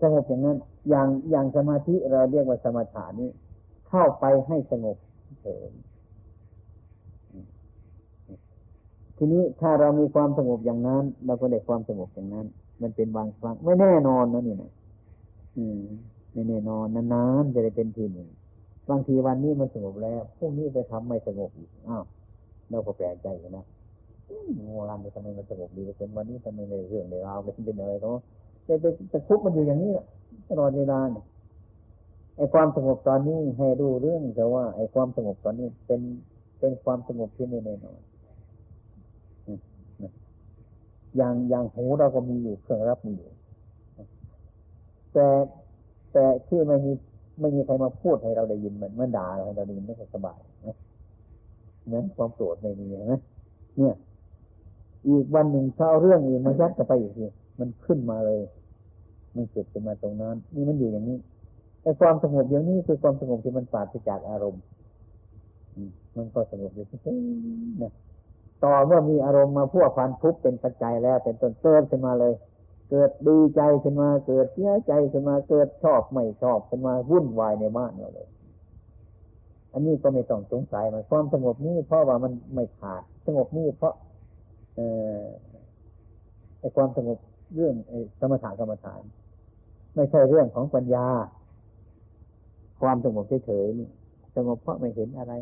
สงบอย่างนั้น อย่างอย่างสมาธิเราเรียกว่าสมาธินี้ เข้าไปให้สงบเฉยทีนี้ถ้าเรามีความสงบอย่างนั้น เราก็ได้ความสงบอย่างนั้น มันเป็นบางครั้งไม่แน่นอนนะนี่นะอืมไม่แน่นอนนานๆจะได้เป็นทีหนึ่งบางทีวันนี้มันสงบแล้วพรุ่งนี้ไปทำไม่สงบอีกอ้าวเราก็แปลกใจนะ โมรันทำไมมันสงบดีเป็นวันนี้ทำไมในเรื่องในราวเป็นเป็นอะไรก็แต่แต่คุกมันอยู่อย่างนี้ตลอดเวลาเนี่ยไอ้ความสงบตอนนี้ให้ดูเรื่องแต่ว่า ไอ้ความสงบตอนนี้เป็นเป็นความสงบที่ไม่แน่นอนอย่างอย่างหูเราก็มีอยู่เครื่องรับมีอยู่แต่แต่ที่ไม่มีไม่มีใครมาพูดให้เราได้ยินเหมือนเมื่อด่าเราเราได้ยินไม่สบายนะเหมือนความโกรธไม่มีนะเนี่ย อีกวันหนึ่งเขาเอาเรื่องอื่นมายัดกันไปอีกทีมันขึ้นมาเลย มันเกิดขึ้นมาตรงนั้น นี่มันอยู่อย่างนี้ไอ้ความสงบอย่างนี้คือความสงบที่มันปราศจากอารมณ์มันก็สงบอยู่ที่นี่ต่อเมื่อมีอารมณ์มาพวกพันทุบเป็นปัจจัยแล้ว เป็นต้นเติมขึ้นมาเลย เกิดดีใจขึ้นมา เกิดเสียใจขึ้นมา เกิดชอบไม่ชอบขึ้นมาวุ่นวายในบ้านเราเลย อันนี้ก็ไม่ต้องสงสัยมันความสงบนี้เพราะว่ามันไม่ขาด สงบนี้เพราะ ไอความสงบเรื่องสมถะกรรมฐาน ไม่ใช่เรื่องของปัญญา ความสงบเฉยๆนี่สงบเพราะไม่เห็นอะไร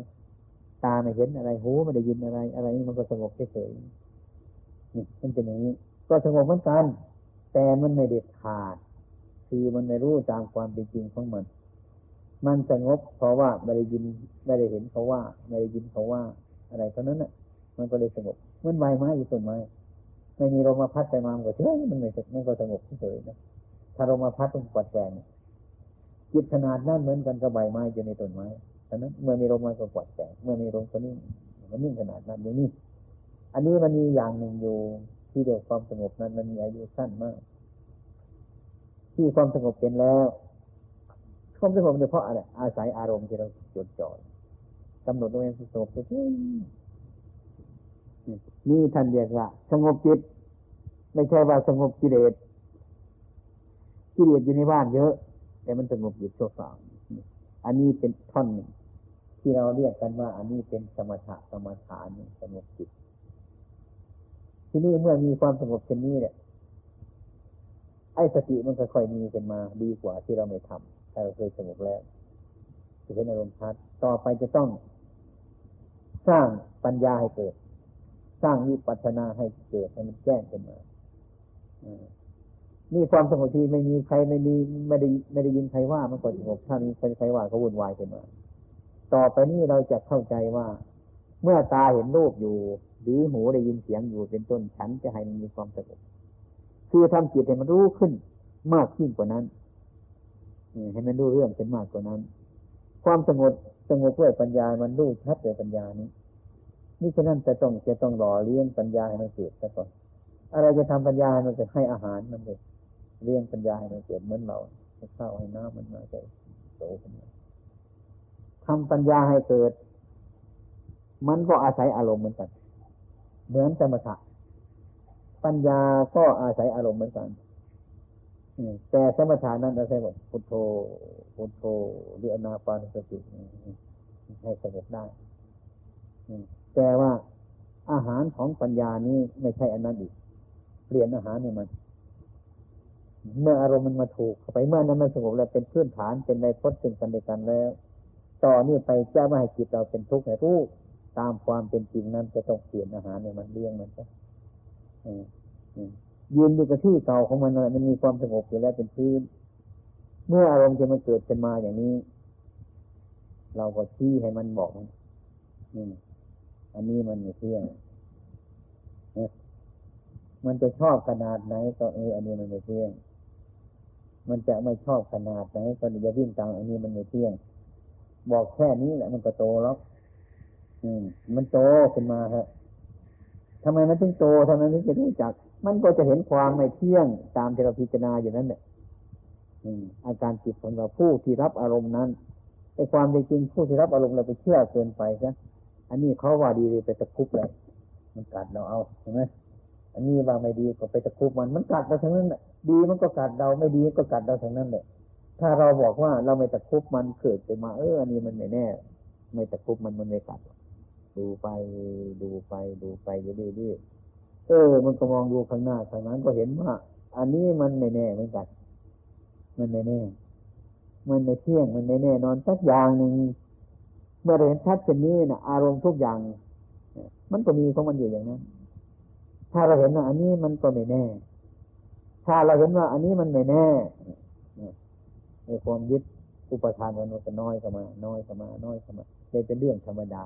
ตาไม่เห็นอะไร หูไม่ได้ยินอะไร อะไรนี่มันก็สงบเฉยๆนี่มันเป็นอย่างนี้ ก็สงบเหมือนกัน แต่มันไม่เด็ดขาด คือมันไม่รู้ตามความเป็นจริงของมัน มันสงบเพราะว่าไม่ได้ยินไม่ได้เห็นเขาว่าไม่ได้ยินเขาว่าอะไรเท่านั้นน่ะ มันก็เลยสงบ มือนใบไม้อยู่ต้นไม้ไม่มีลมมาพัดไปมามันก็เฉยมันไม่มันก็สงบเฉยนะถ้าลมมาพัดต้องกวาดแกงจิตขนาดนั้นเหมือนกันกับใบไม้อยู่ในต้นไม้ฉะนั้นเมื่อมีลมมันก็กวัดแต่เมื่อมีลมก็นิ่งมันนิ่งขนาดนั้นอย่างนี้อันนี้มันมีอย่างหนึ่งอยู่ที่เดียวความสงบนั้นมันมีอายุสั้นมาก ที่ความสงบเป็นแล้ว ความสงบเฉพาะอะไรอาศัยอารมณ์ที่เราจดจ่อกำหนดตัวเองสงบไปที่ นี่ท่านเรียกว่า สงบจิต ไม่ใช่ว่าสงบกิเลสกิเลสอยู่ในบ้านเยอะ แต่มันสงบจิตชั่วคราวอันนี้เป็นท่อนหนึ่งที่เราเรียกกันว่า อันนี้เป็นสมถะสมถานสงบจิต ที่นี่เมื่อมีความสงบเช่นนี้เนี่ยไอ้สติมันค่อยๆมีเป็นมาดีกว่าที่เราไม่ทำถ้าเราเคยสงบแล้วจะเห็นอารมณ์ชัดต่อไปจะต้อง สร้างปัญญาให้เกิด สร้างวิปัสสนาให้เกิดให้มันแจ้งขึ้นมานี่ความสงบที่ไม่มีใครไม่มีไม่ได้ไม่ได้ยินใครว่ามันก็สงบถ้ามีใครว่าก็วุ่นวายขึ้นมา ต่อไปนี้เราจะเข้าใจว่า เมื่อตาเห็นรูปอยู่ หรือหูได้ยินเสียงอยู่เป็นต้นฉันจะให้มันมีความสงบคือทำจิตให้มันรู้ขึ้นมากขึ้นกว่านั้นให้มันรู้เรื่องเป็นมากกว่านั้น ความสงบสงบด้วยปัญญามันรู้ชัดเลยปัญญานี้ นี่ฉะนั้นจะต้องจะต้องหล่อเลี้ยงปัญญาให้มันเกิดซะก่อนอะไรจะทำปัญญาให้มันจะให้อาหารมันเลยเลี้ยงปัญญาให้มันเกิดเหมือนเราข้าวให้น้ำมันมาใจโตขึ้นมาทำปัญญาให้เกิด มันก็อาศัยอารมณ์เหมือนกัน เหมือนสมถะปัญญาก็อาศัยอารมณ์เหมือนกันแต่สมถะนั้นอาศัยแบบพุทโธพุทโธหรืออนาปานสติให้สงบได้ แต่ว่าอาหารของปัญญานี้ไม่ใช่อันนั้นอีก เปลี่ยนอาหารเนี่ยมัน เมื่ออารมณ์มันมาถูกเข้าไปเมื่อนั้นมันสงบแล้วเป็นพื้นฐานเป็นในพจน์เป็นกันในกันแล้ว ต่อนนี้ไปจะไม่ให้จิตเราเป็นทุกข์ให้รู้ตามความเป็นจริงนั้นจะต้องเปลี่ยนอาหารเนี่ยมันเลี้ยงมันซะยืนอยู่กับที่เก่าของมันมันมีความสงบอยู่แล้วเป็นพื้น เมื่ออารมณ์จะมาเกิดขึ้นมาอย่างนี้ เราก็ชี้ให้มันบอกนี่ อันนี้มันมีเที่ยงมันจะชอบขนาดไหน ก็เอออันนี้มันไม่เที่ยง มันจะไม่ชอบขนาดไหนก็จะวิ่งตามอันนี้มันไม่เที่ยง บอกแค่นี้แหละมันก็โตแล้วอืม มันโตขึ้นมาฮะทำไมมันถึงโตทำไมมันจะรู้จัก มันก็จะเห็นความไม่เที่ยงตามที่เราพิจารณาอยู่นั้นแหละอาการจิตของเราผู้ที่รับอารมณ์นั้นไอ้ความจริงผู้ที่รับอารมณ์เราไปเชื่อเกินไปซะ อันนี้เขาว่าดีไปตะคุบเลยมันกัดเราเอาเห็นไหมอันนี้ว่าไม่ดีก็ไปตะคุบมันมันกัดเราทั้งนั้นแหละดีมันก็กัดเราไม่ดีก็กัดเราทั้งนั้นแหละถ้าเราบอกว่าเราไม่ตะคุบมันเกิดไปมาเอออันนี้มันไม่แน่ ไม่ตะคุบมันมันไม่กัดดูไปดูไปดูไปเรื่อยๆเออ มันก็มองดูข้างหน้าข้างนั้นก็เห็นว่า อันนี้มันไม่แน่เหมือนกันมันไม่แน่ มันไม่เที่ยงมันไม่แน่นอนสักอย่างหนึ่ง เมื่อเห็นชัดเช่นนี้นะอารมณ์ทุกอย่าง มันก็มีของมันอยู่อย่างนั้น ถ้าเราเห็นว่าอันนี้มันก็ไม่แน่ ถ้าเราเห็นว่า อันนี้มันไม่แน่ในความยึดอุปทานมันก็น้อยเข้ามา น้อยเข้ามา น้อยเข้ามาเลยเป็นเรื่องธรรมดา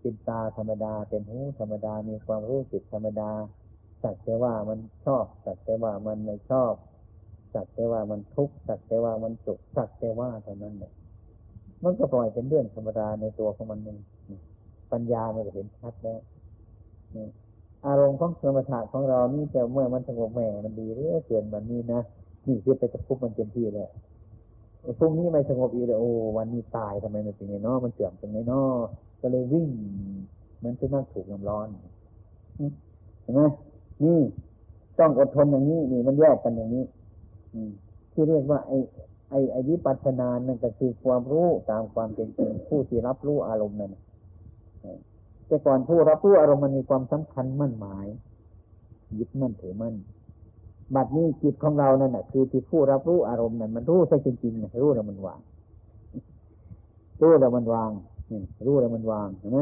เป็นตาธรรมดา เป็นหูธรรมดา มีความรู้สึกธรรมดา สักแต่ว่ามันชอบ สักแต่ว่ามันไม่ชอบ สักแต่ว่ามันทุกข์ สักแต่ว่ามันสุข สักแต่ว่าเท่านั้นเนี่ย มันก็ปล่อยเป็นเรื่องธรรมดาในตัวของมันเองปัญญามันจะเห็นชัดแล้วอารมณ์ของสมถะของเรานี่แต่เมื่อมันสงบแหม่มันดีเรื่อยเกินแบบนี้นะนี่คือไปตะคุบมันเต็มที่เลยไอ้พวกนี้ไม่สงบอีกเลยโอ้วันนี้ตายทำไมมันเป็นไงเนาะมันเสื่อมตรงไหนเนาะก็เลยวิ่งมันจะนั่งถูกน้ำร้อนเห็นไหมนี่ต้องอดทนอย่างนี้นี่มันแยกกันอย่างนี้ที่เรียกว่าไอ้ ไอ้ไอ้วิปัสสนานั่นก็คือความรู้ตามความเป็นจริงผู้ที่รับรู้อารมณ์นั้นแต่ก่อนผู้รับรู้อารมณ์มันมีความสำคัญมั่นหมายยึดมั่นถือมั่นบัดนี้จิตของเรานั่นแหะคือที่ผู้รับรู้อารมณ์นั้นมันรู้ใช่จริงๆนะรู้แล้วมันวางรู้แล้วมันวางรู้แล้วมันวางเห็นไหม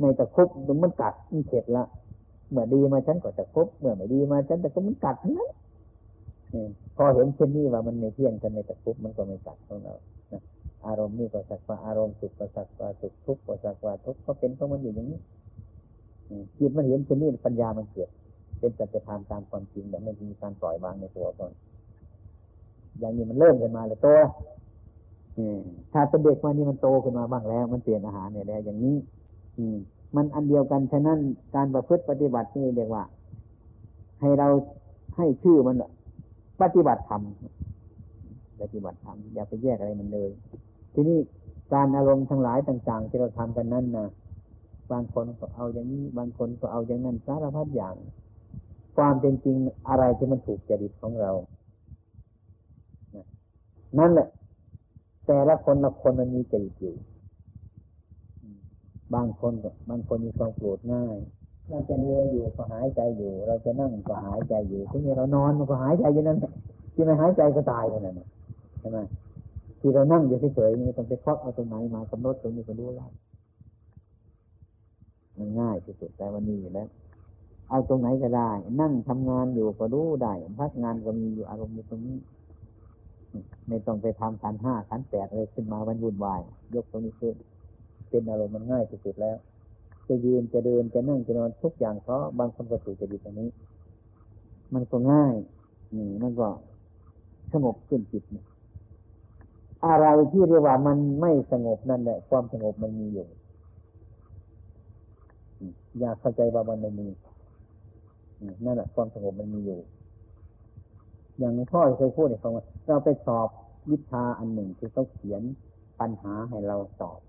ในตะคุบมันกัดมันเข็ดละเมื่อดีมาฉันก็จะคุบเมื่อไม่ดีมาฉันแต่ก็มันกัดทั้งนั้น พอเห็นเช่นนี้ว่ามันไม่เที่ยงกันในตะคุบมันก็ไม่กัดของเราอารมณ์นี่ก็สักว่าอารมณ์สุขก็สักว่าสุขทุกข์ก็สักว่าทุกข์ก็เป็นของมันอยู่อย่างนี้จิตมันเห็นเช่นนี้ปัญญามันเกิด เป็นสัจธรรมตามความจริงแต่ไม่มีการปล่อยวางในตัวตนอย่างนี้มันเริ่มขึ้นมาเลยตัวถ้าเป็นเด็กมานี่มันโตขึ้นมาบ้างแล้ว มันเปลี่ยนอาหารเนี่ยแล้วอย่างนี้ อืม มันอันเดียวกันฉะนั้นการประพฤติปฏิบัตินี่เรียกว่า ให้เราให้ชื่อมัน ปฏิบัติธรรมปฏิบัติธรรมอย่าไปแยกอะไรมันเลย ทีนี้การอารมณ์ทั้งหลายต่าง ๆ ที่เราทำกันนั้นนะบางคนก็เอาอย่างนี้ บางคนก็เอาอย่างนั้นสารพัดอย่าง ความเป็นจริงอะไรที่มันถูกจริตของเรานั่นแหละ แต่ละคนละคนมันมีจริตอยู่ บางคนบางคนมีความโกรธง่าย เราจะเดินอยู่ก็หายใจอยู่ เราจะนั่งก็หายใจอยู่ทีนี้เรานอนมันก็หายใจอยู่นั่นที่ไม่หายใจก็ตายเท่านั้นใช่ไหมที่เรานั่งอยู่เฉยๆนี่ต้องไปควักเอาตรงไหนมากำหนดตรงนี้ก็รู้แล้วมันง่ายที่สุดแต่วันนี้อยู่แล้วเอาตรงไหนก็ได้ นั่งทำงานอยู่ก็รู้ได้พักงานก็มีอยู่อารมณ์อยู่ตรงนี้ ไม่ต้องไปทำขันห้าขันแปดอะไรขึ้นมาวันวุ่นวาย ยกตรงนี้ขึ้นเป็นอารมณ์มันง่ายที่สุดแล้ว จะยืนจะเดินจะนั่งจะนอนทุกอย่างเพราะบางคนก็ถูกจะดีตรงนี้ มันก็ง่ายนี่มันก็สงบขึ้นจิตอะไรที่เรียกว่ามันไม่สงบนั่นแหละ ความสงบมันมีอยู่ อยากเข้าใจว่ามันไม่มีนั่นแหละความสงบมันมีอยู่ อย่างพ่อเคยพูดให้ฟังว่าเราไปสอบวิชาอันหนึ่งที่เขาเขียนปัญหาให้เราตอบ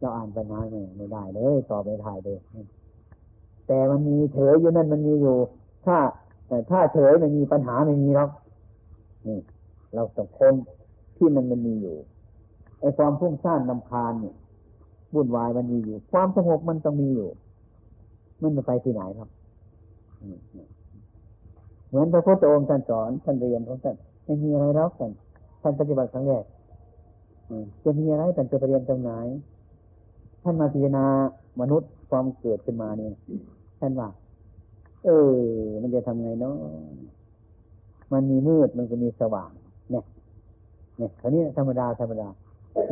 เราอ่านปัญหาไม่ไม่ได้เลยตอบไม่ได้เลยแต่มันมีเฉยอยู่นั่นมันมีอยู่ ถ้าแต่ถ้าเฉยไม่มีปัญหาไม่มีหรอกนี่ เราต้องค้นที่มันมันมีอยู่ไอ้ความพุ่งสร้างนำคาญเนี่ยวุ่นวายมันมีอยู่ ความสงบมันต้องมีอยู่ มันไปที่ไหนครับเหมือนพระพุทธองค์ท่านสอนท่านเรียนของท่านไม่มีอะไรแล้วท่านท่านปฏิบัติครั้งแรกจะมีอะไรท่านจะไปเรียนตรงไหน ท่านมาพิจารณามนุษย์ความเกิดขึ้นมาเนี่ยท่านว่า เออ มันจะทำไงเนาะมันมีมืดมันก็มีสว่าง เนี่ย เนี่ยคราวนี้ธรรมดาธรรมดา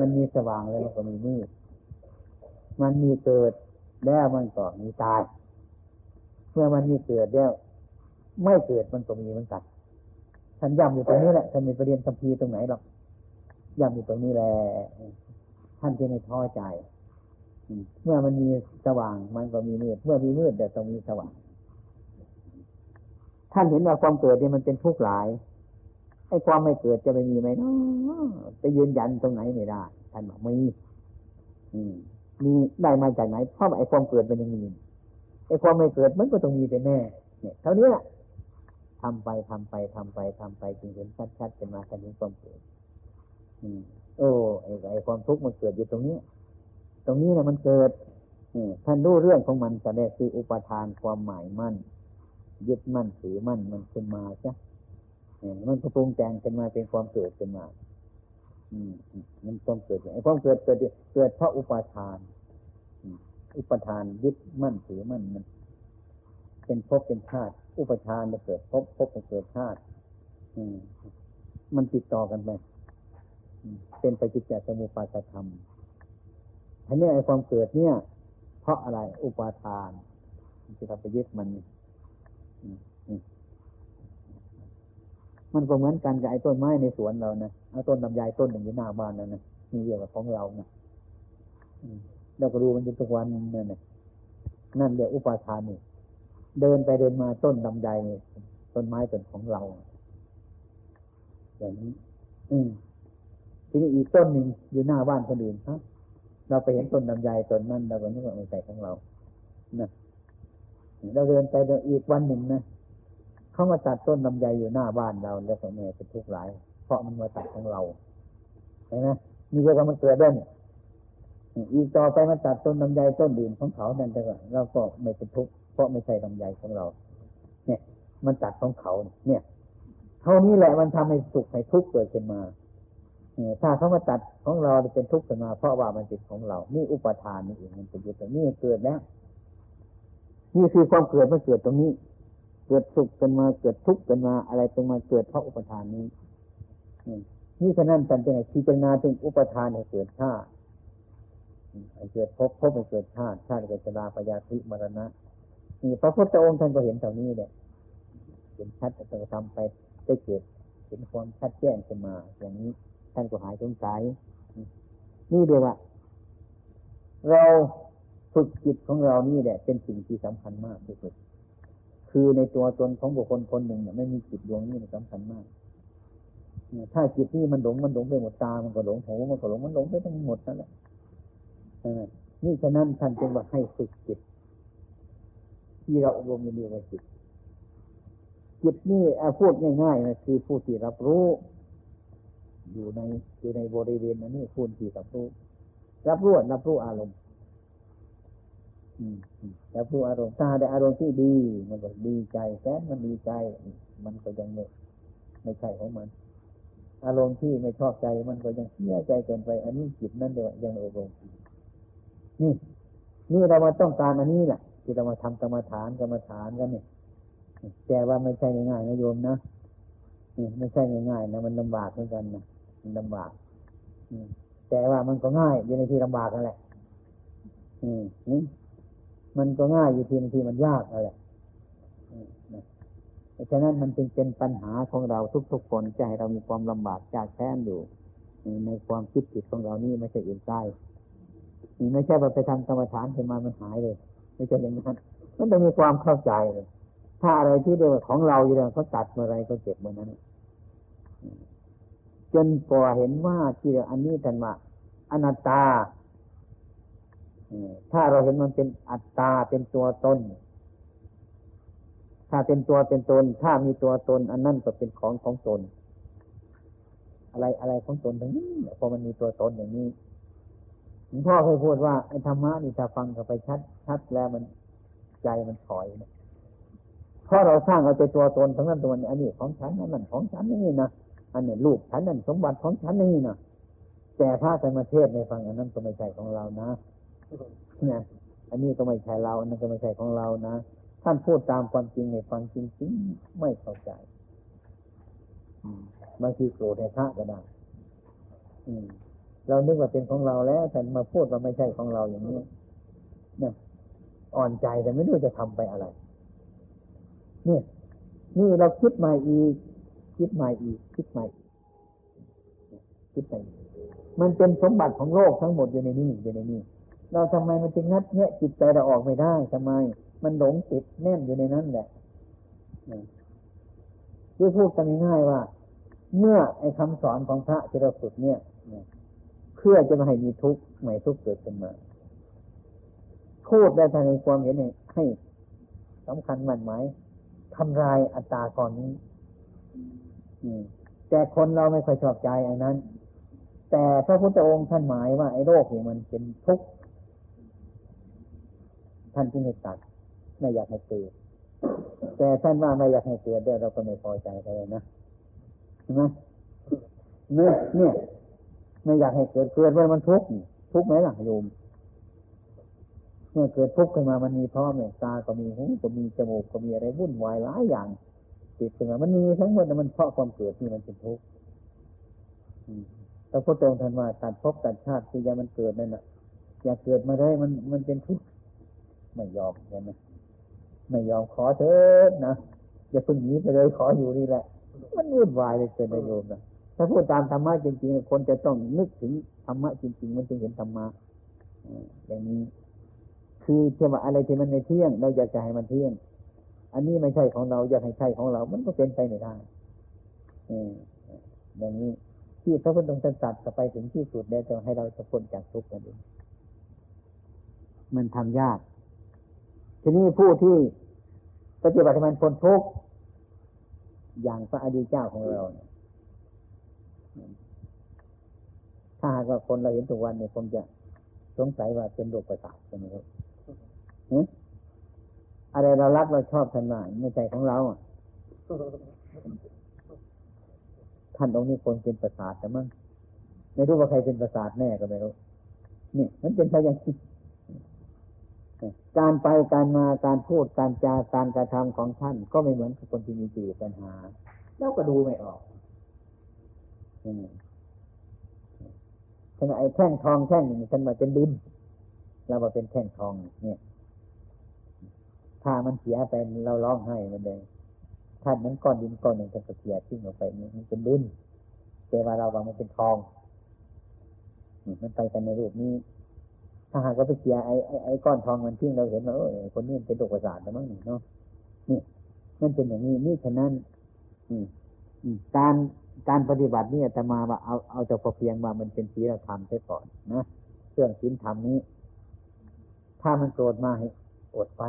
มันมีสว่างแล้วมันก็มีมืด มันมีเกิดแล้วมันก็มีตาย เมื่อมันมีเกิดแล้ว ไม่เกิดมันก็มีเหมือนกันท่านย้ำอยู่ตรงนี้แหละท่านมีประเด็นคัมภีตรงไหนหรอกย้ำอยู่ตรงนี้แหละท่านจะไม่ท้อใจ เมื่อมันมีสว่างมันก็มีมืด เมื่อมีมืดแต่ต้องมีสว่าง ท่านเห็นว่าความเกิดเนี่ยมันเป็นทุกข์หลายไอ้ความไม่เกิดจะไม่มีไหมเนาะไปยืนยันตรงไหนไม่ได้ท่านบอกมีมีได้มาจากไหนเพราะไอ้ความเกิดมันยังมีไอ้ความไม่เกิดมันก็ต้องมีเป็นแน่ เนี่ยเท่านี้แหละทำไปทำไปทำไปทำไปจึงเห็นชัดๆเป็นมาทันทีความเกิด อืมโอ้ไอ้ไอ้ความทุกข์มันเกิดอยู่ตรงนี้ ตรงนี้นะมันเกิดท่านรู้เรื่องของมันแสดงคืออุปทานความหมายมั่น ยึดมั่นถือมั่นมันขึ้นมาใช่มันก็ปรุงแต่งขึ้นมาเป็นความเกิดขึ้นมา อืมมันต้องเกิดไอ้ความเกิดเกิดเกิดเพราะอุปทานอุปทานยึดมั่นถือมั่นมัน เป็นภพเป็นชาติ อุปทานจะเกิดภพภพจะเกิดชาติ อืมมันติดต่อกันไปเป็นปฏิจจสมุปบาทธรรม อันนี้ไอ้ความเกิดเนี่ย เพราะอะไร อุปาทานจะทำไปยึดมันมันก็เหมือนกันกับไอ้ต้นไม้ในสวนเรานะเอาต้นลำไยต้นหนึ่งอยู่หน้าบ้านนั่นนะมีเรียกว่าของเรานะเราก็ดูมันจนทุกวันนั่นนะนั่นเรียกอุปาทานนี่เดินไปเดินมาต้นลำไยต้นไม้เป็นของเราอย่างนี้ อืมทีนี้อีกต้นหนึ่งอยู่หน้าบ้านคนอื่นครับ เราไปเห็นต้นลำไยต้นนั้นเราก็นึกว่าไม่ใช่ของเรานะเราเดินไปอีกวันหนึ่งนะเขามาตัดต้นลำไยอยู่หน้าบ้านเรา แล้วก็แม่เป็นทุกข์หลาย เพราะมันมาตัดของเราเห็นไหมมีเรื่องมันเกิดเด่นอีกต่อไปมาตัดต้นลำไยต้นอื่นของเขานั่นแต่ก็เราก็ไม่เป็นทุกข์เพราะไม่ใช่ลำไยของเรา เนี่ย มันตัดของเขา เนี่ยเท่านี้แหละมันทำให้สุขให้ทุกข์เกิดขึ้นมา ถ้าเขามาตัดของเราเป็นทุกข์ขึ้นมาเพราะว่ามันเป็นของเรา นี่อุปทานนี่เองมันเป็นยึดนี่เกิดแล้ว นี่คือความเกิดมันเกิดตรงนี้ เกิดสุขกันมา เกิดทุกข์กันมา อะไรตรงมาเกิดเพราะอุปทานนี้นี่ฉะนั้นท่านจึงให้พิจารณาถึงอุปทานให้เกิดชาติเกิดพบพบให้เกิดชาติชาติเกิดชราปยาธิมรณะนี่พระพุทธองค์ท่านก็เห็นตรงนี้เนี่ยเห็นชัดจะทำไปได้เกิดเห็นความชัดแจ้งขึ้นมาอย่างนี้ ท่านก็หายสงสัย นี่เดียวว่า เราฝึกจิตของเรานี่แหละ เป็นสิ่งที่สำคัญมากที่สุด คือในตัวตนของบุคคลคนหนึ่งเนี่ยไม่มีจิตดวงนี้สำคัญมากถ้าจิตนี่มันหลงมันหลงไปหมดตา มันก็หลงหูมันก็หลงมันหลงไปทั้งหมดนั่นแหละนี่ฉะนั้นท่านจึงว่าให้ฝึกจิต ที่เราอบรมมีว่าจิตจิตนี่พูดง่ายๆนะคือผู้ที่รับรู้ อยู่ในอยู่ในบริเวณนั้นนี่คุณที่รับรู้รับรู้รับรู้อารมณ์รับรู้อารมณ์ถ้าได้อารมณ์ที่ดี มันก็ดีใจแสนมันดีใจ มันก็ยังไม่ไม่ใช่ของมัน อารมณ์ที่ไม่ชอบใจมันก็ยังเสียใจเกินไป อันนี้จิตนั่นเดียวยังอบรมนี่ นี่เรามาต้องการอันนี้แหละที่เรามาทำกรรมฐานกรรมฐานกันเนี่ยแต่ว่าไม่ใช่ง่ายๆนะโยมนะไม่ใช่ง่ายๆนะมันลำบากเหมือนกันนะ มันลำบากแต่ว่ามันก็ง่ายอยู่ในที่ลำบากนั่นแหละมันก็ง่ายอยู่ที่ในที่มันยากนั่นแหละเพราะฉะนั้นมันจึงเป็นปัญหาของเราทุกๆคนจะให้เรามีความลำบากจากแค้นอยู่ในความคิดผิดของเรานี่ไม่ใช่อื่นใกล้นี่ไม่ใช่ว่าไปทำกรรมฐานขึ้นมามันหายเลย ไม่ใช่อย่างนั้นมันต้องมีความเข้าใจเลยถ้าอะไรที่เรียกว่าของเราอยู่แล้วเขาตัดเมื่อไรก็เจ็บเมื่อนั้น จนกว่าเห็นว่าที่อันนี้ท่านว่าอนัตตาถ้าเราเห็นมันเป็นอัตตาเป็นตัวตน ถ้าเป็นตัวเป็นตน ถ้ามีตัวตน อันนั้นก็เป็นของของตน อะไรอะไรของตนทั้งนี้พอมันมีตัวตนอย่างนี้หลวงพ่อเคยพูดว่าไอ้ธรรมะนี่ถ้าฟังเข้าไปชัดชัดแล้วมันใจมันถอยนะเพราะเราสร้างเอาใจตัวตนทั้งนั้นตัวนี้อันนี้ของฉันนั่นของฉันนี่นะ อันนี้ลูกฉันนั่นสมบัติของฉันนี่นะแต่พระธรรมเทศในฟังอันนั้นก็ไม่ใช่ของเรานะนะอันนี้ก็ไม่ใช่เราอันนั้นก็ไม่ใช่ของเรานะท่านพูดตามความจริงในฟังจริงๆไม่เข้าใจบางทีโกรธในพระก็ได้เรานึกว่าเป็นของเราแล้วแต่มาพูดว่าไม่ใช่ของเราอย่างนี้เนี่ยอ่อนใจแต่ไม่รู้จะทำไปอะไร เนี่ย นี่เราคิดมาอีก คิดใหม่อีก คิดใหม่คิดไปมันเป็นสมบัติของโลกทั้งหมดอยู่ในนี้อยู่ในนี้ เราทำไมมันจึงงัดแงะจิตใจเราออกไม่ได้ทำไม มันหลงติดแน่นอยู่ในนั้นแหละที่พูดกันง่ายๆว่า เมื่อไอ้คำสอนของพระที่เราฝึกเนี่ยเพื่อจะไมาให้มีทุกข์ไม่ทุกข์เกิดขึ้นมาพูดได้ทางในความเห็นให้สำคัญมันไหมทำลายอัตตาก่อนนี้ แต่คนเราไม่ค่อยชอบใจอันนั้น แต่พระพุทธองค์ท่านหมายว่าไอ้โรคนี่มันเป็นทุกข์ท่านจึงให้ตัดไม่อยากให้เกิดแต่ท่านว่าไม่อยากให้เกิดได้เราก็ไม่พอใจเลยนะใช่ไหมเนี่ยเนี่ย ไม่อยากให้เกิดเกิดไว้มันทุกข์ทุกข์ไหมล่ะโยมเมื่อเกิดทุกข์ขึ้นมามันมีพ่อแม่ตาก็มีหูก็มีจมูกก็มีอะไรวุ่นวายหลายอย่าง ติดขึ้นมามันมีทั้งหมดแต่มันเพราะความเกิดที่มันเป็นทุกข์แต่พระองค์ท่านว่าตัดภพตัดชาติที่ยามันเกิดนั่นแหะอย่าเกิดมาได้มันมันเป็นทุกข์ไม่ยอมใช่ไหมไม่ยอมขอเถิดนะอย่าพึ่งหนีไปเลยขออยู่นี่แหละ มันวุ่นวายเลยเกินโยมนะถ้าพูดตามธรรมะจริงๆคนจะต้องนึกถึงธรรมะจริง ๆ มันจึงเห็นธรรมะอย่างนี้ คือเชื่อว่าอะไรที่มันไม่เที่ยง เราอยากจะให้มันเที่ยง อันนี้ไม่ใช่ของเราอยากให้ใช่ของเรา มันก็เป็นไปไม่ได้อย่างนี้ที่พระพุทธองค์ตรัสไปถึงที่สุดแล้วจะให้เราจะพ้นจากทุกข์กันเองมันทำยาก ทีนี้ผู้ที่ปฏิบัติมันพ้นทุกข์อย่างพระอดีตเจ้าของเราเนี่ยถ้าหากว่าคนเราเห็นทุกวันเนี่ยคงจะสงสัยว่าเป็นโรคประสาทใช่ไหมครับ อะไรเรารักเราชอบท่านว่าไม่ใจของเราอะท่านองค์นี้คนเป็นประสาทแต่มั้งไม่รู้ว่าใครเป็นประสาทแน่ก็ไม่รู้นี่มันเป็นไปอย่างนี้การไปการมาการพูดการจาการกระทำของท่าน ก็ไม่เหมือนกับคนที่มีจิตปัญหา แล้วก็ดูไม่ออกฉะไอ้แท่งทองแท่งหนึ่งฉันมาเป็นดินเรามาเป็นแท่งทองเนี่ย ถ้ามันเสียไปเราร้องไห้มันเลยท่านนั้นก้อนดินก้อนหนึ่งจะเสียทิ้งออกไปมันเป็นดินแต่ว่าเราว่ามันเป็นทองมันไปกันในรูปนี้ ถ้าหากว่าไปเสียไอ้ไอ้ก้อนทองมันทิ้งเราเห็นว่าเออคนนี้เป็นโรคประสาทแล้วมั้งเนาะนี่มันเป็นอย่างนี้นี่ฉะนั้นการการปฏิบัตินี่จะมาว่าเอาเอาจะพอเพียงว่ามันเป็นศีลธรรมใช่ก่อนนะเครื่องศีลธรรมนี้ ถ้ามันโกรธมาให้อดไป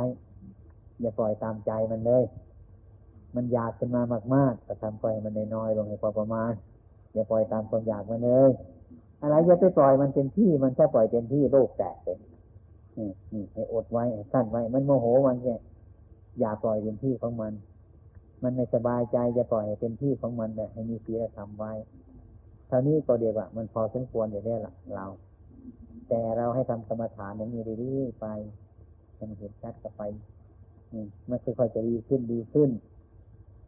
อย่าปล่อยตามใจมันเลย มันอยากขึ้นมามากๆก็ทำไปมันน้อยลงให้พอประมาณ อย่าปล่อยตามความอยากมันเลย อะไรอย่าไปปล่อยมันเต็มที่มันแค่ปล่อยเต็มที่โลกแตกเป็นนี่นี่ให้อดไว้กั้นไว้ มันโมโหมันแค่อย่าปล่อยเต็มที่ของมัน มันไม่สบายใจจะปล่อยให้เต็มที่ของมันแต่ให้มีศีลธรรมไว้เท่านี้ก็เดียวว่ามันพอสมควรอยู่แล้วล่ะเรา แต่เราให้ทำกรรมฐานอย่างนี้เรื่อยๆไปให้มันเห็นชัดกับไป มันค่อยๆจะดีขึ้นดีขึ้น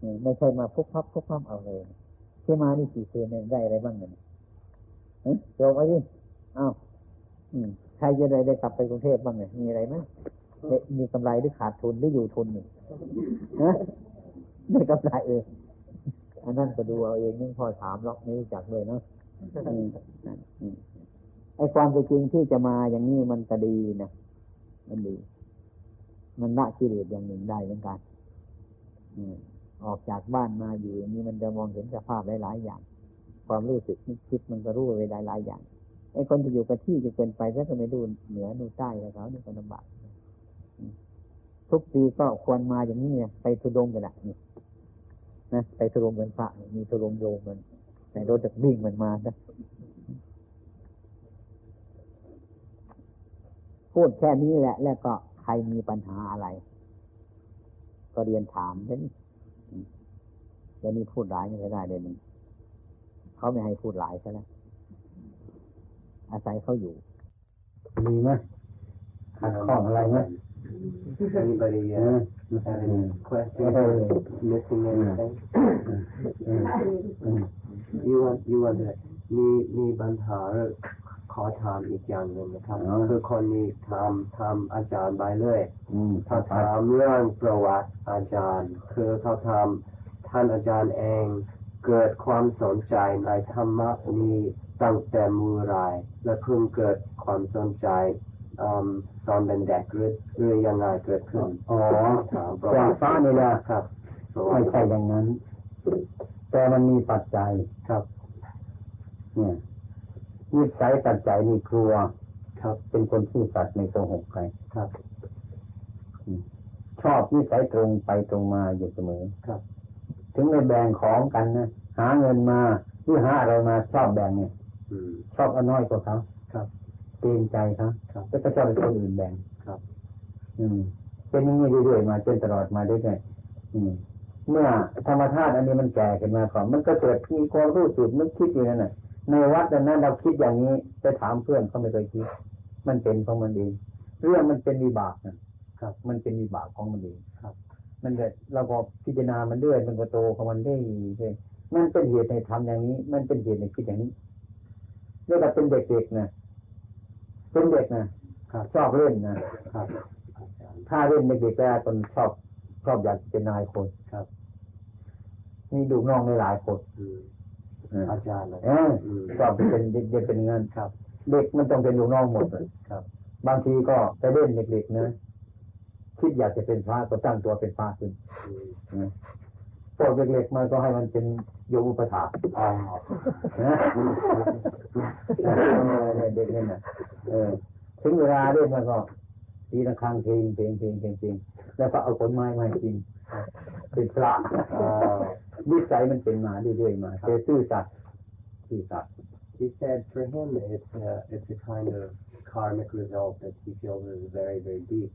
นี่ไม่ใช่มาพุกพับพุกพับเอาเลยใช่มานี่สี่คืนเนี่ยได้อะไรบ้างเนี่ยโจบไปดิอ้าวใครจะได้ได้กลับไปกรุงเทพบ้างเนี่ยมีอะไรไหมมีกำไรหรือขาดทุนหรืออยู่ทุนนี่ฮะได้กำไรเองอันนั้นก็ดูเอาเองนึงพอถามหรอกไม่รู้จักเลยเนาะไอ้ความจริงที่จะมาอย่างนี้มันก็ดีนะมันดี มันละกิเลสอย่างหนึ่งได้เหมือนกันออกจากบ้านมาอยู่นี้มันจะมองเห็นสภาพหลาย ๆ อย่าง ความรู้สึกนึกคิดมันก็รู้ไปหลายหลายอย่างไอ้คนจะอยู่กับที่จะเกินไปแล้วก็ไม่ดูเหนือดูใต้แล้วเขานี่ก็ลำบากทุกปีก็ควรมาอย่างนี้เนี่ยไปทุดงกันละนี่นะไปทุดงเงินพระมีทุดงโยมมันในรถจะวิ่งมันมานะพูดแค่นี้แหละ แล้วก็ ใครมีปัญหาอะไร ก็เรียนถามได้นี่เดี๋ยวนี้พูดหลายไม่ได้เลยนี่เขาไม่ให้พูดหลายซะแล้วอาศัยเขาอยู่ มีไหมขัดข้องอะไรไหม Anybody uh, have any questions or missing anything? you want you want to มีมีปัญหา ขอถามอีกอย่างหนึ่งนะครับคือคนนี้ถามถามอาจารย์ไปเลยเขาถามเรื่องประวัติอาจารย์ คือเขาถามท่านอาจารย์เองเกิดความสนใจในธรรมะนี้ตั้งแต่มือไรและเพิ่งเกิดความสนใจตอนเป็นเด็กหรือหรือยังไงเกิดขึ้นอ๋อถามประวัติฟ้านี่แหละครับไม่ใช่อย่างนั้น แต่มันมีปัจจัยครับ เนี่ย นิสัยปัจจัยนี่ครัว ครับ เป็นคนซื่อสัตย์ไม่โกหกใครครับ ชอบนิสัยตรงไปตรงมาอยู่เสมอครับ ถึงไม่แบ่งของกันนะหาเงินมาหรือหาอะไรมาชอบแบ่งเนี่ยอืมชอบเอาน้อยกว่าเขาครับเกรงใจเขาครับแล้วก็ชอบเป็นคนอื่นแบ่งครับ อืมเป็นอย่างนี้เรื่อยๆมาจนตลอดมาได้ไงอืมเมื่อธรรมธาตุอันนี้มันแก่ขึ้นมาก่อนมันก็เกิดมีความรู้สึกนึกคิดอยู่นั่นน่ะ ในวัดนั้นเราคิดอย่างนี้ไปถามเพื่อนเขาไม่เคยคิด มันเป็นของมันเองเรื่องมันเป็นวิบากนะครับ มันเป็นวิบากของมันเองครับ มันจะเราพอพิจารณามันเรื่อยมันก็โตของมันเรื่อยเรื่อยมันเป็นเหตุในทำอย่างนี้ มันเป็นเหตุในคิดอย่างนี้เรียกว่าเป็นเด็กๆนะเป็นเด็กนะชอบเล่นนะครับอาจารย์ถ้าเล่นเด็กๆแล้วคนชอบชอบอยากเป็นนายคนครับ มีดูน้องในหลายคน อืมเอออาจารย์นะเออชอบเป็นเด็กเด็กเป็นเงินครับ เด็กมันต้องเป็นลูกน้องหมดเลยครับ บางทีก็ไปเล่นเด็กๆนะคิดอยากจะเป็นพระก็ตั้งตัวเป็นพระขึ้นอืมนะพวกเด็กๆมันก็ให้มันเป็นโยมอุปถาอ๋อนะเออเนี่ยเด็กเนี่ยนะเออถึงเวลาเล่นมันก็ตีระฆังเพลงเพลงเพลงเพลงเพลงแล้วก็เอาผลไม้มาให้กิน เป็นพระ อ่า นิสัยมันเป็นมาเรื่อยๆมาแต่ซื่อสัตย์ซื่อสัตย์ He said for him it's a, it's a kind of karmic result that he feels is very, very deep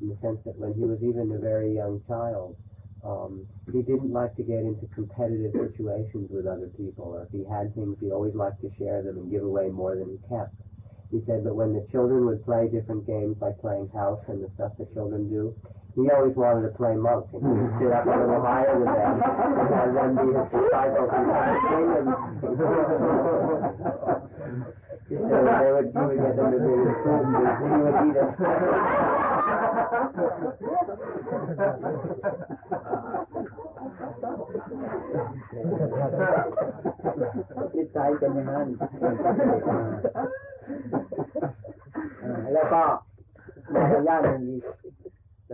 in the sense that when he was even a very young child, um, he didn't like to get into competitive situations with other people or if he had things he always liked to share them and give away more than he kept. He said but when the children would play different games like playing house and the stuff that children do, he always wanted to play monk and he would sit up a little higher than them and have them be his disciples and kind of sing and he said they would, he would get them to do his food and he would eat it. นิสัยเป็นอย่างนั้นเออแล้วก็ในระยะหนึ่งอีก <laughs>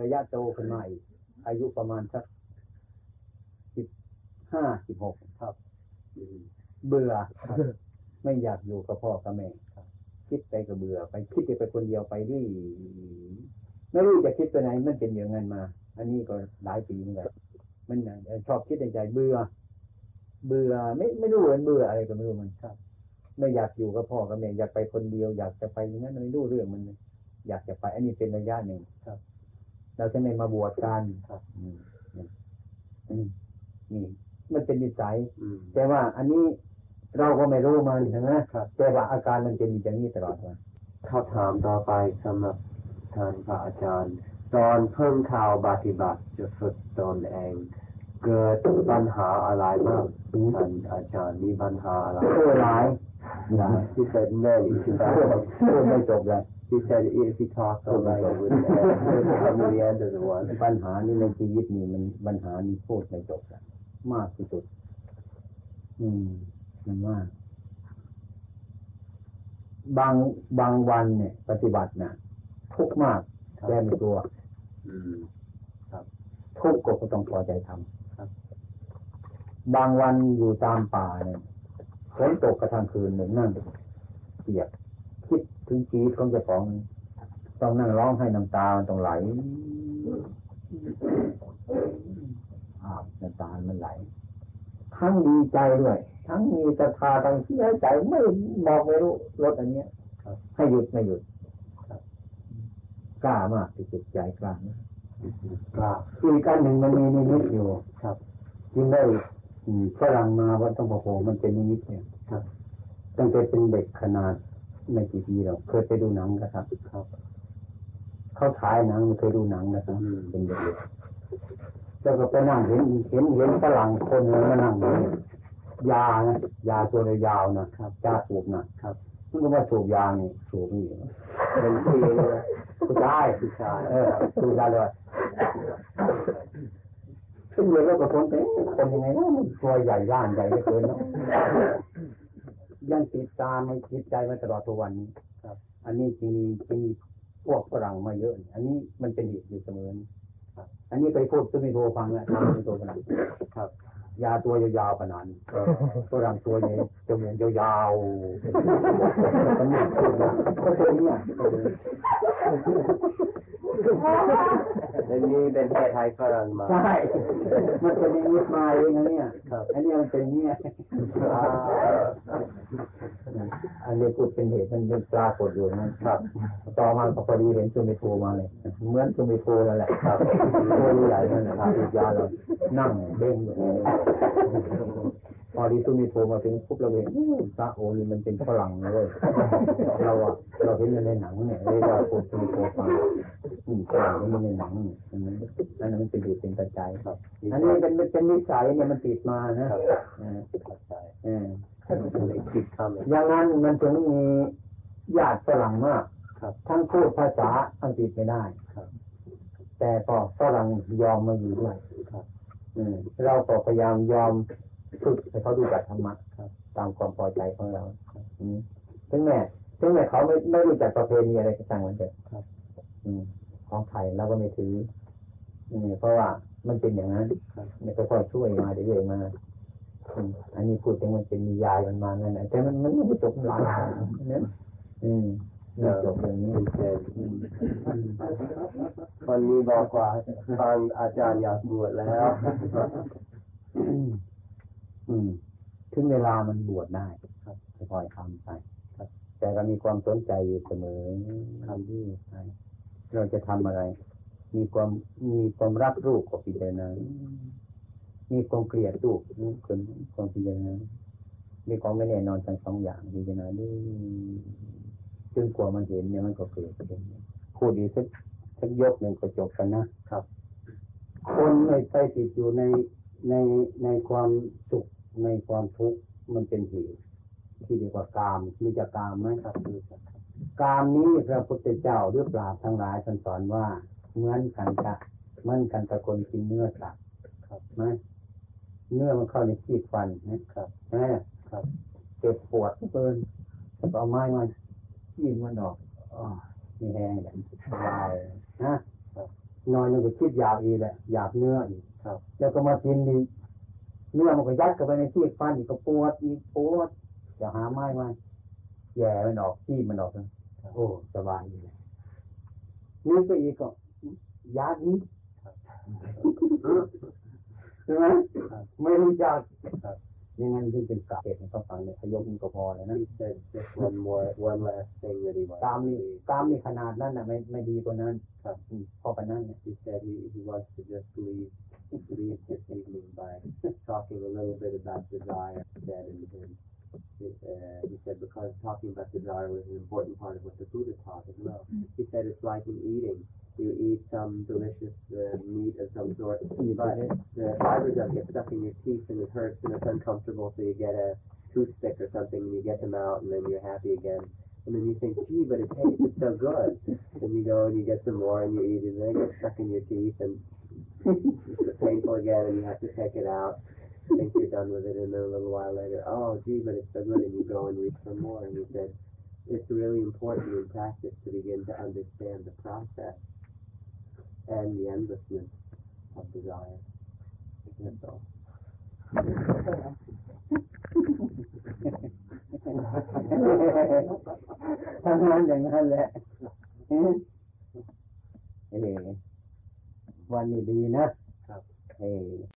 ระยะโตขึ้นมาอีก อายุประมาณสักสิบห้าสิบหกครับ เบื่อครับไม่อยากอยู่กับพ่อกับแม่ครับ คิดไปก็เบื่อไปคิดไปคนเดียวไปเรื่อยไม่รู้จะคิดไปไหนมันเป็นอย่างนั้นมา อันนี้ก็หลายปีเหมือนกันมันชอบคิดในใจเบื่อ เบื่อไม่ไม่รู้มันเบื่ออะไรก็ไม่รู้มันครับ ไม่อยากอยู่กับพ่อกับแม่อยากไปคนเดียว อยากจะไปอย่างนั้นไม่รู้เรื่องมัน อยากจะไป อันนี้เป็นระยะหนึ่งครับ เราจะไม่มาบวชกันครับอืมอืมนี่มันเป็นนิสัยอืมแต่ว่าอันนี้เราก็ไม่รู้มันใช่ไหมครับแต่ว่าอาการมันเป็นอย่างนี้ตลอดมาเขาถามต่อไปสำหรับท่านพระอาจารย์ ตอนเพิ่มข่าวปฏิบัติจะฝึกตนเอง เกิดปัญหาอะไรบ้างท่านอาจารย์มีปัญหาอะไรโอ้หลายหลาย He said many พูดไม่จบเลย He said if he talked all night it wouldn't end. It wouldn't come to the end of the one ปัญหานี้ในชีวิตนี่มันปัญหานี้พูดไม่จบเลยมากที่สุด อืม มันมาก บางบางวันเนี่ย ปฏิบัติน่ะ ทุกข์มากแก้ไม่ตัว อืมทุกข์ก็ต้องพอใจทำครับ บางวันอยู่ตามป่าเนี่ยฝนตกกระทั่งคืนหนึ่งนั่งเปียกคิด ถึงชีวิตของเจ้าของต้องนั่งร้องให้น้ำตามันต้องไหลอาบน้ำตามันไหล ทั้งดีใจด้วย ทั้งมีศรัทธาทั้งเสียใจไม่บอกไม่รู้รถอันเนี้ยครับให้หยุดไม่หยุดครับกล้ามากที่สุดใจกล้ามากกราบอีกอันหนึ่งมันมีนิมิตอยู่ครับจึงได้อืมฝรั่งมาวัดต้องบอกโหมันเป็นนิมิตเนี่ยครับตั้งแต่เป็นเด็กขนาด ไม่กี่ปีหรอกเคยไปดูหนังนะครับครับเขาฉายหนังเคยดูหนังนะครับอืมเป็นเด็กๆแล้วก็ไปนั่งเห็นเห็นเห็นฝรั่งคนหนึงมานั่งอยู่เนี่ยยานะยาตัวยาวๆนะครับยาสูบนะครับมันก็ว่าสูบยานี่สูบนี่เป็นทีเลยผู้ชายผู้ชายเออสูบยาเลยขึ้นเรือแล้วก็ทนไปคนยังไงนะมันตัวใหญ่ร่างใหญ่เหลือเกินเนาะ ยังติดตามมันติดใจมาตลอดทุกวันนี้ครับ อันนี้จริงจริงพวกฝรั่งมาเยอะ อันนี้มันเป็นเหตุอยู่เสมอนี่ครับ อันนี้ไปพูดก็ไม่โทรฟังแล้วทำไม่โทรฟังครับอยาตัวยาวๆขนาดนี้ฝรั่งตัวนี้จมูกยาวๆมันไม่ถูกนะก็ตัวเนี้ยแล้วนี่เป็นเพศไทยฝรั่งมา ใช่ มันเป็นอย่างนี้มาเองนะเนี่ยครับอันนี้มันเป็นเนี่ย อันนี้พูดเป็นเหตุมันเป็นปลากฏอยู่นะครับ ต่อมาก็พอดีเห็นซูมิโฟมาเลยเหมือนซูมิโฟนั่นแหละครับตัวใหญ่นั่นแหละครับอีกยาเรานั่งเบ้งอยู่นี่พอดีซูมิโฟมาถึงปุ๊บเราเห็นอู้พระโอนี่มันเป็นฝรั่งนะเลยเราอะเราเห็นในหนังเนี่ยเรียกว่าพูดซูมิโฟฟังอืมฝรั่งมันในหนังนี่อันนั้นนั่นมันเป็นเหตุเป็นปัจจัยครับ อันนี้เป็นเป็นนิสัยเนี่ยมันติดมานะอ่าเข้าใจเออเลยคิดคำเลยอย่างนั้นมันถึงมีญาติฝรั่งมากครับทั้งพูดภาษาอังกฤษไม่ได้ครับแต่ก็ฝรั่งยอมมาอยู่ด้วยครับอืมเราก็พยายามยอมฝึกให้เขาดูจักธรรมะครับตามความพอใจของเราอืมถึงแม้ถึงแม้เขาไม่ไม่รู้จักประเพณีอะไรก็ช่างมันเถอะครับอืมของไทยเราก็ไม่ถืออืมเพราะว่ามันเป็นอย่างนั้นครับเนี่ยค่อยๆช่วยมาเรื่อยๆมา อืมอันนี้พูดถึงมันเป็นนิยายมันมานั่นแหละแต่มันมันไม่จบหลายนั้นอืมไม่จบอย่างนี้เช่นคนนี้บอกว่าฟังอาจารย์อยากบวชแล้วอืมถึงเวลามันบวชได้ครับค่อยๆทำไปครับแต่เรามีความสนใจอยู่เสมอทำที่ไปเราจะทำอะไร มีความมีความรักรูปก็พิจารณา มีความเกลียดรูปนี่คนความพิจารณามีความไม่แน่นอนทั้งสองอย่างพิจารณาด้วยจนกว่ามันเห็นเนี่ยมันก็เกิดเองพูดดีสักสักยกหนึ่งก็จบกันนะครับ คนไม่ไปติดอยู่ในในในความสุขในความทุกข์มันเป็นเหตุที่เรียกว่ากามมีจะกามไหมครับมีจักครับกามนี้พระพุทธเจ้าหรือปราบทั้งหลายท่านสอนว่าเหมือนกันกะเหมือนกันกับคนกินเนื้อสัตว์ครับไหม เนื้อมันเข้าในขี้ฟันนะครับใช่ไหมครับเจ็บปวดเกินเอาไม้มาขี้มันออกอ๋อมีแห้งแบบสบายนะนอนนึงก็คิดอยากอีกแหละอยากเนื้ออีกครับแล้วก็มากินดีเนื้อมันก็ยัดเข้าไปในที่ฟันอีกก็ปวดอีกปวดจะหาไม้มาแย่มันออกขี้มันออกนะโอ้สบายอยู่เลยนี่ก็อีกก็ยาอี ใช่ไหมไม่รู้จักยังไงที่เป็นกาเกตให้เขาฟังเนี่ยขยกนี่ก็พอเลยนะ He said just one more, one last thing that he กาม wants to นี่ leave. กามนี่ขนาดนั้นน่ะไม่ไม่ดีกว่านั้น ครับ อืมพอปานนั้นเนี่ย He said he, he wants to just leave, leave this evening by talking a little bit about desire. That in his, uh, he said because talking about desire was an important part of what the Buddha taught as well. He said it's like in eating. You eat some delicious uh, meat of some sort, but the fibers of it get stuck in your teeth and it hurts and it's uncomfortable, so you get a toothpick or something and you get them out and then you're happy again. And then you think, gee, but it tasted so good. And you go and you get some more and you eat it and then it gets stuck in your teeth and it's painful again and you have to take it out. Think you're done with it and then a little while later, oh gee, but it's so good and you go and reach for more and he said, it's really important in practice to begin to understand the process and the endlessness of desire. That's all. ทำงานอย่างนั้นแหละเอ๊ะเออวันนี้ดีนะครับเออ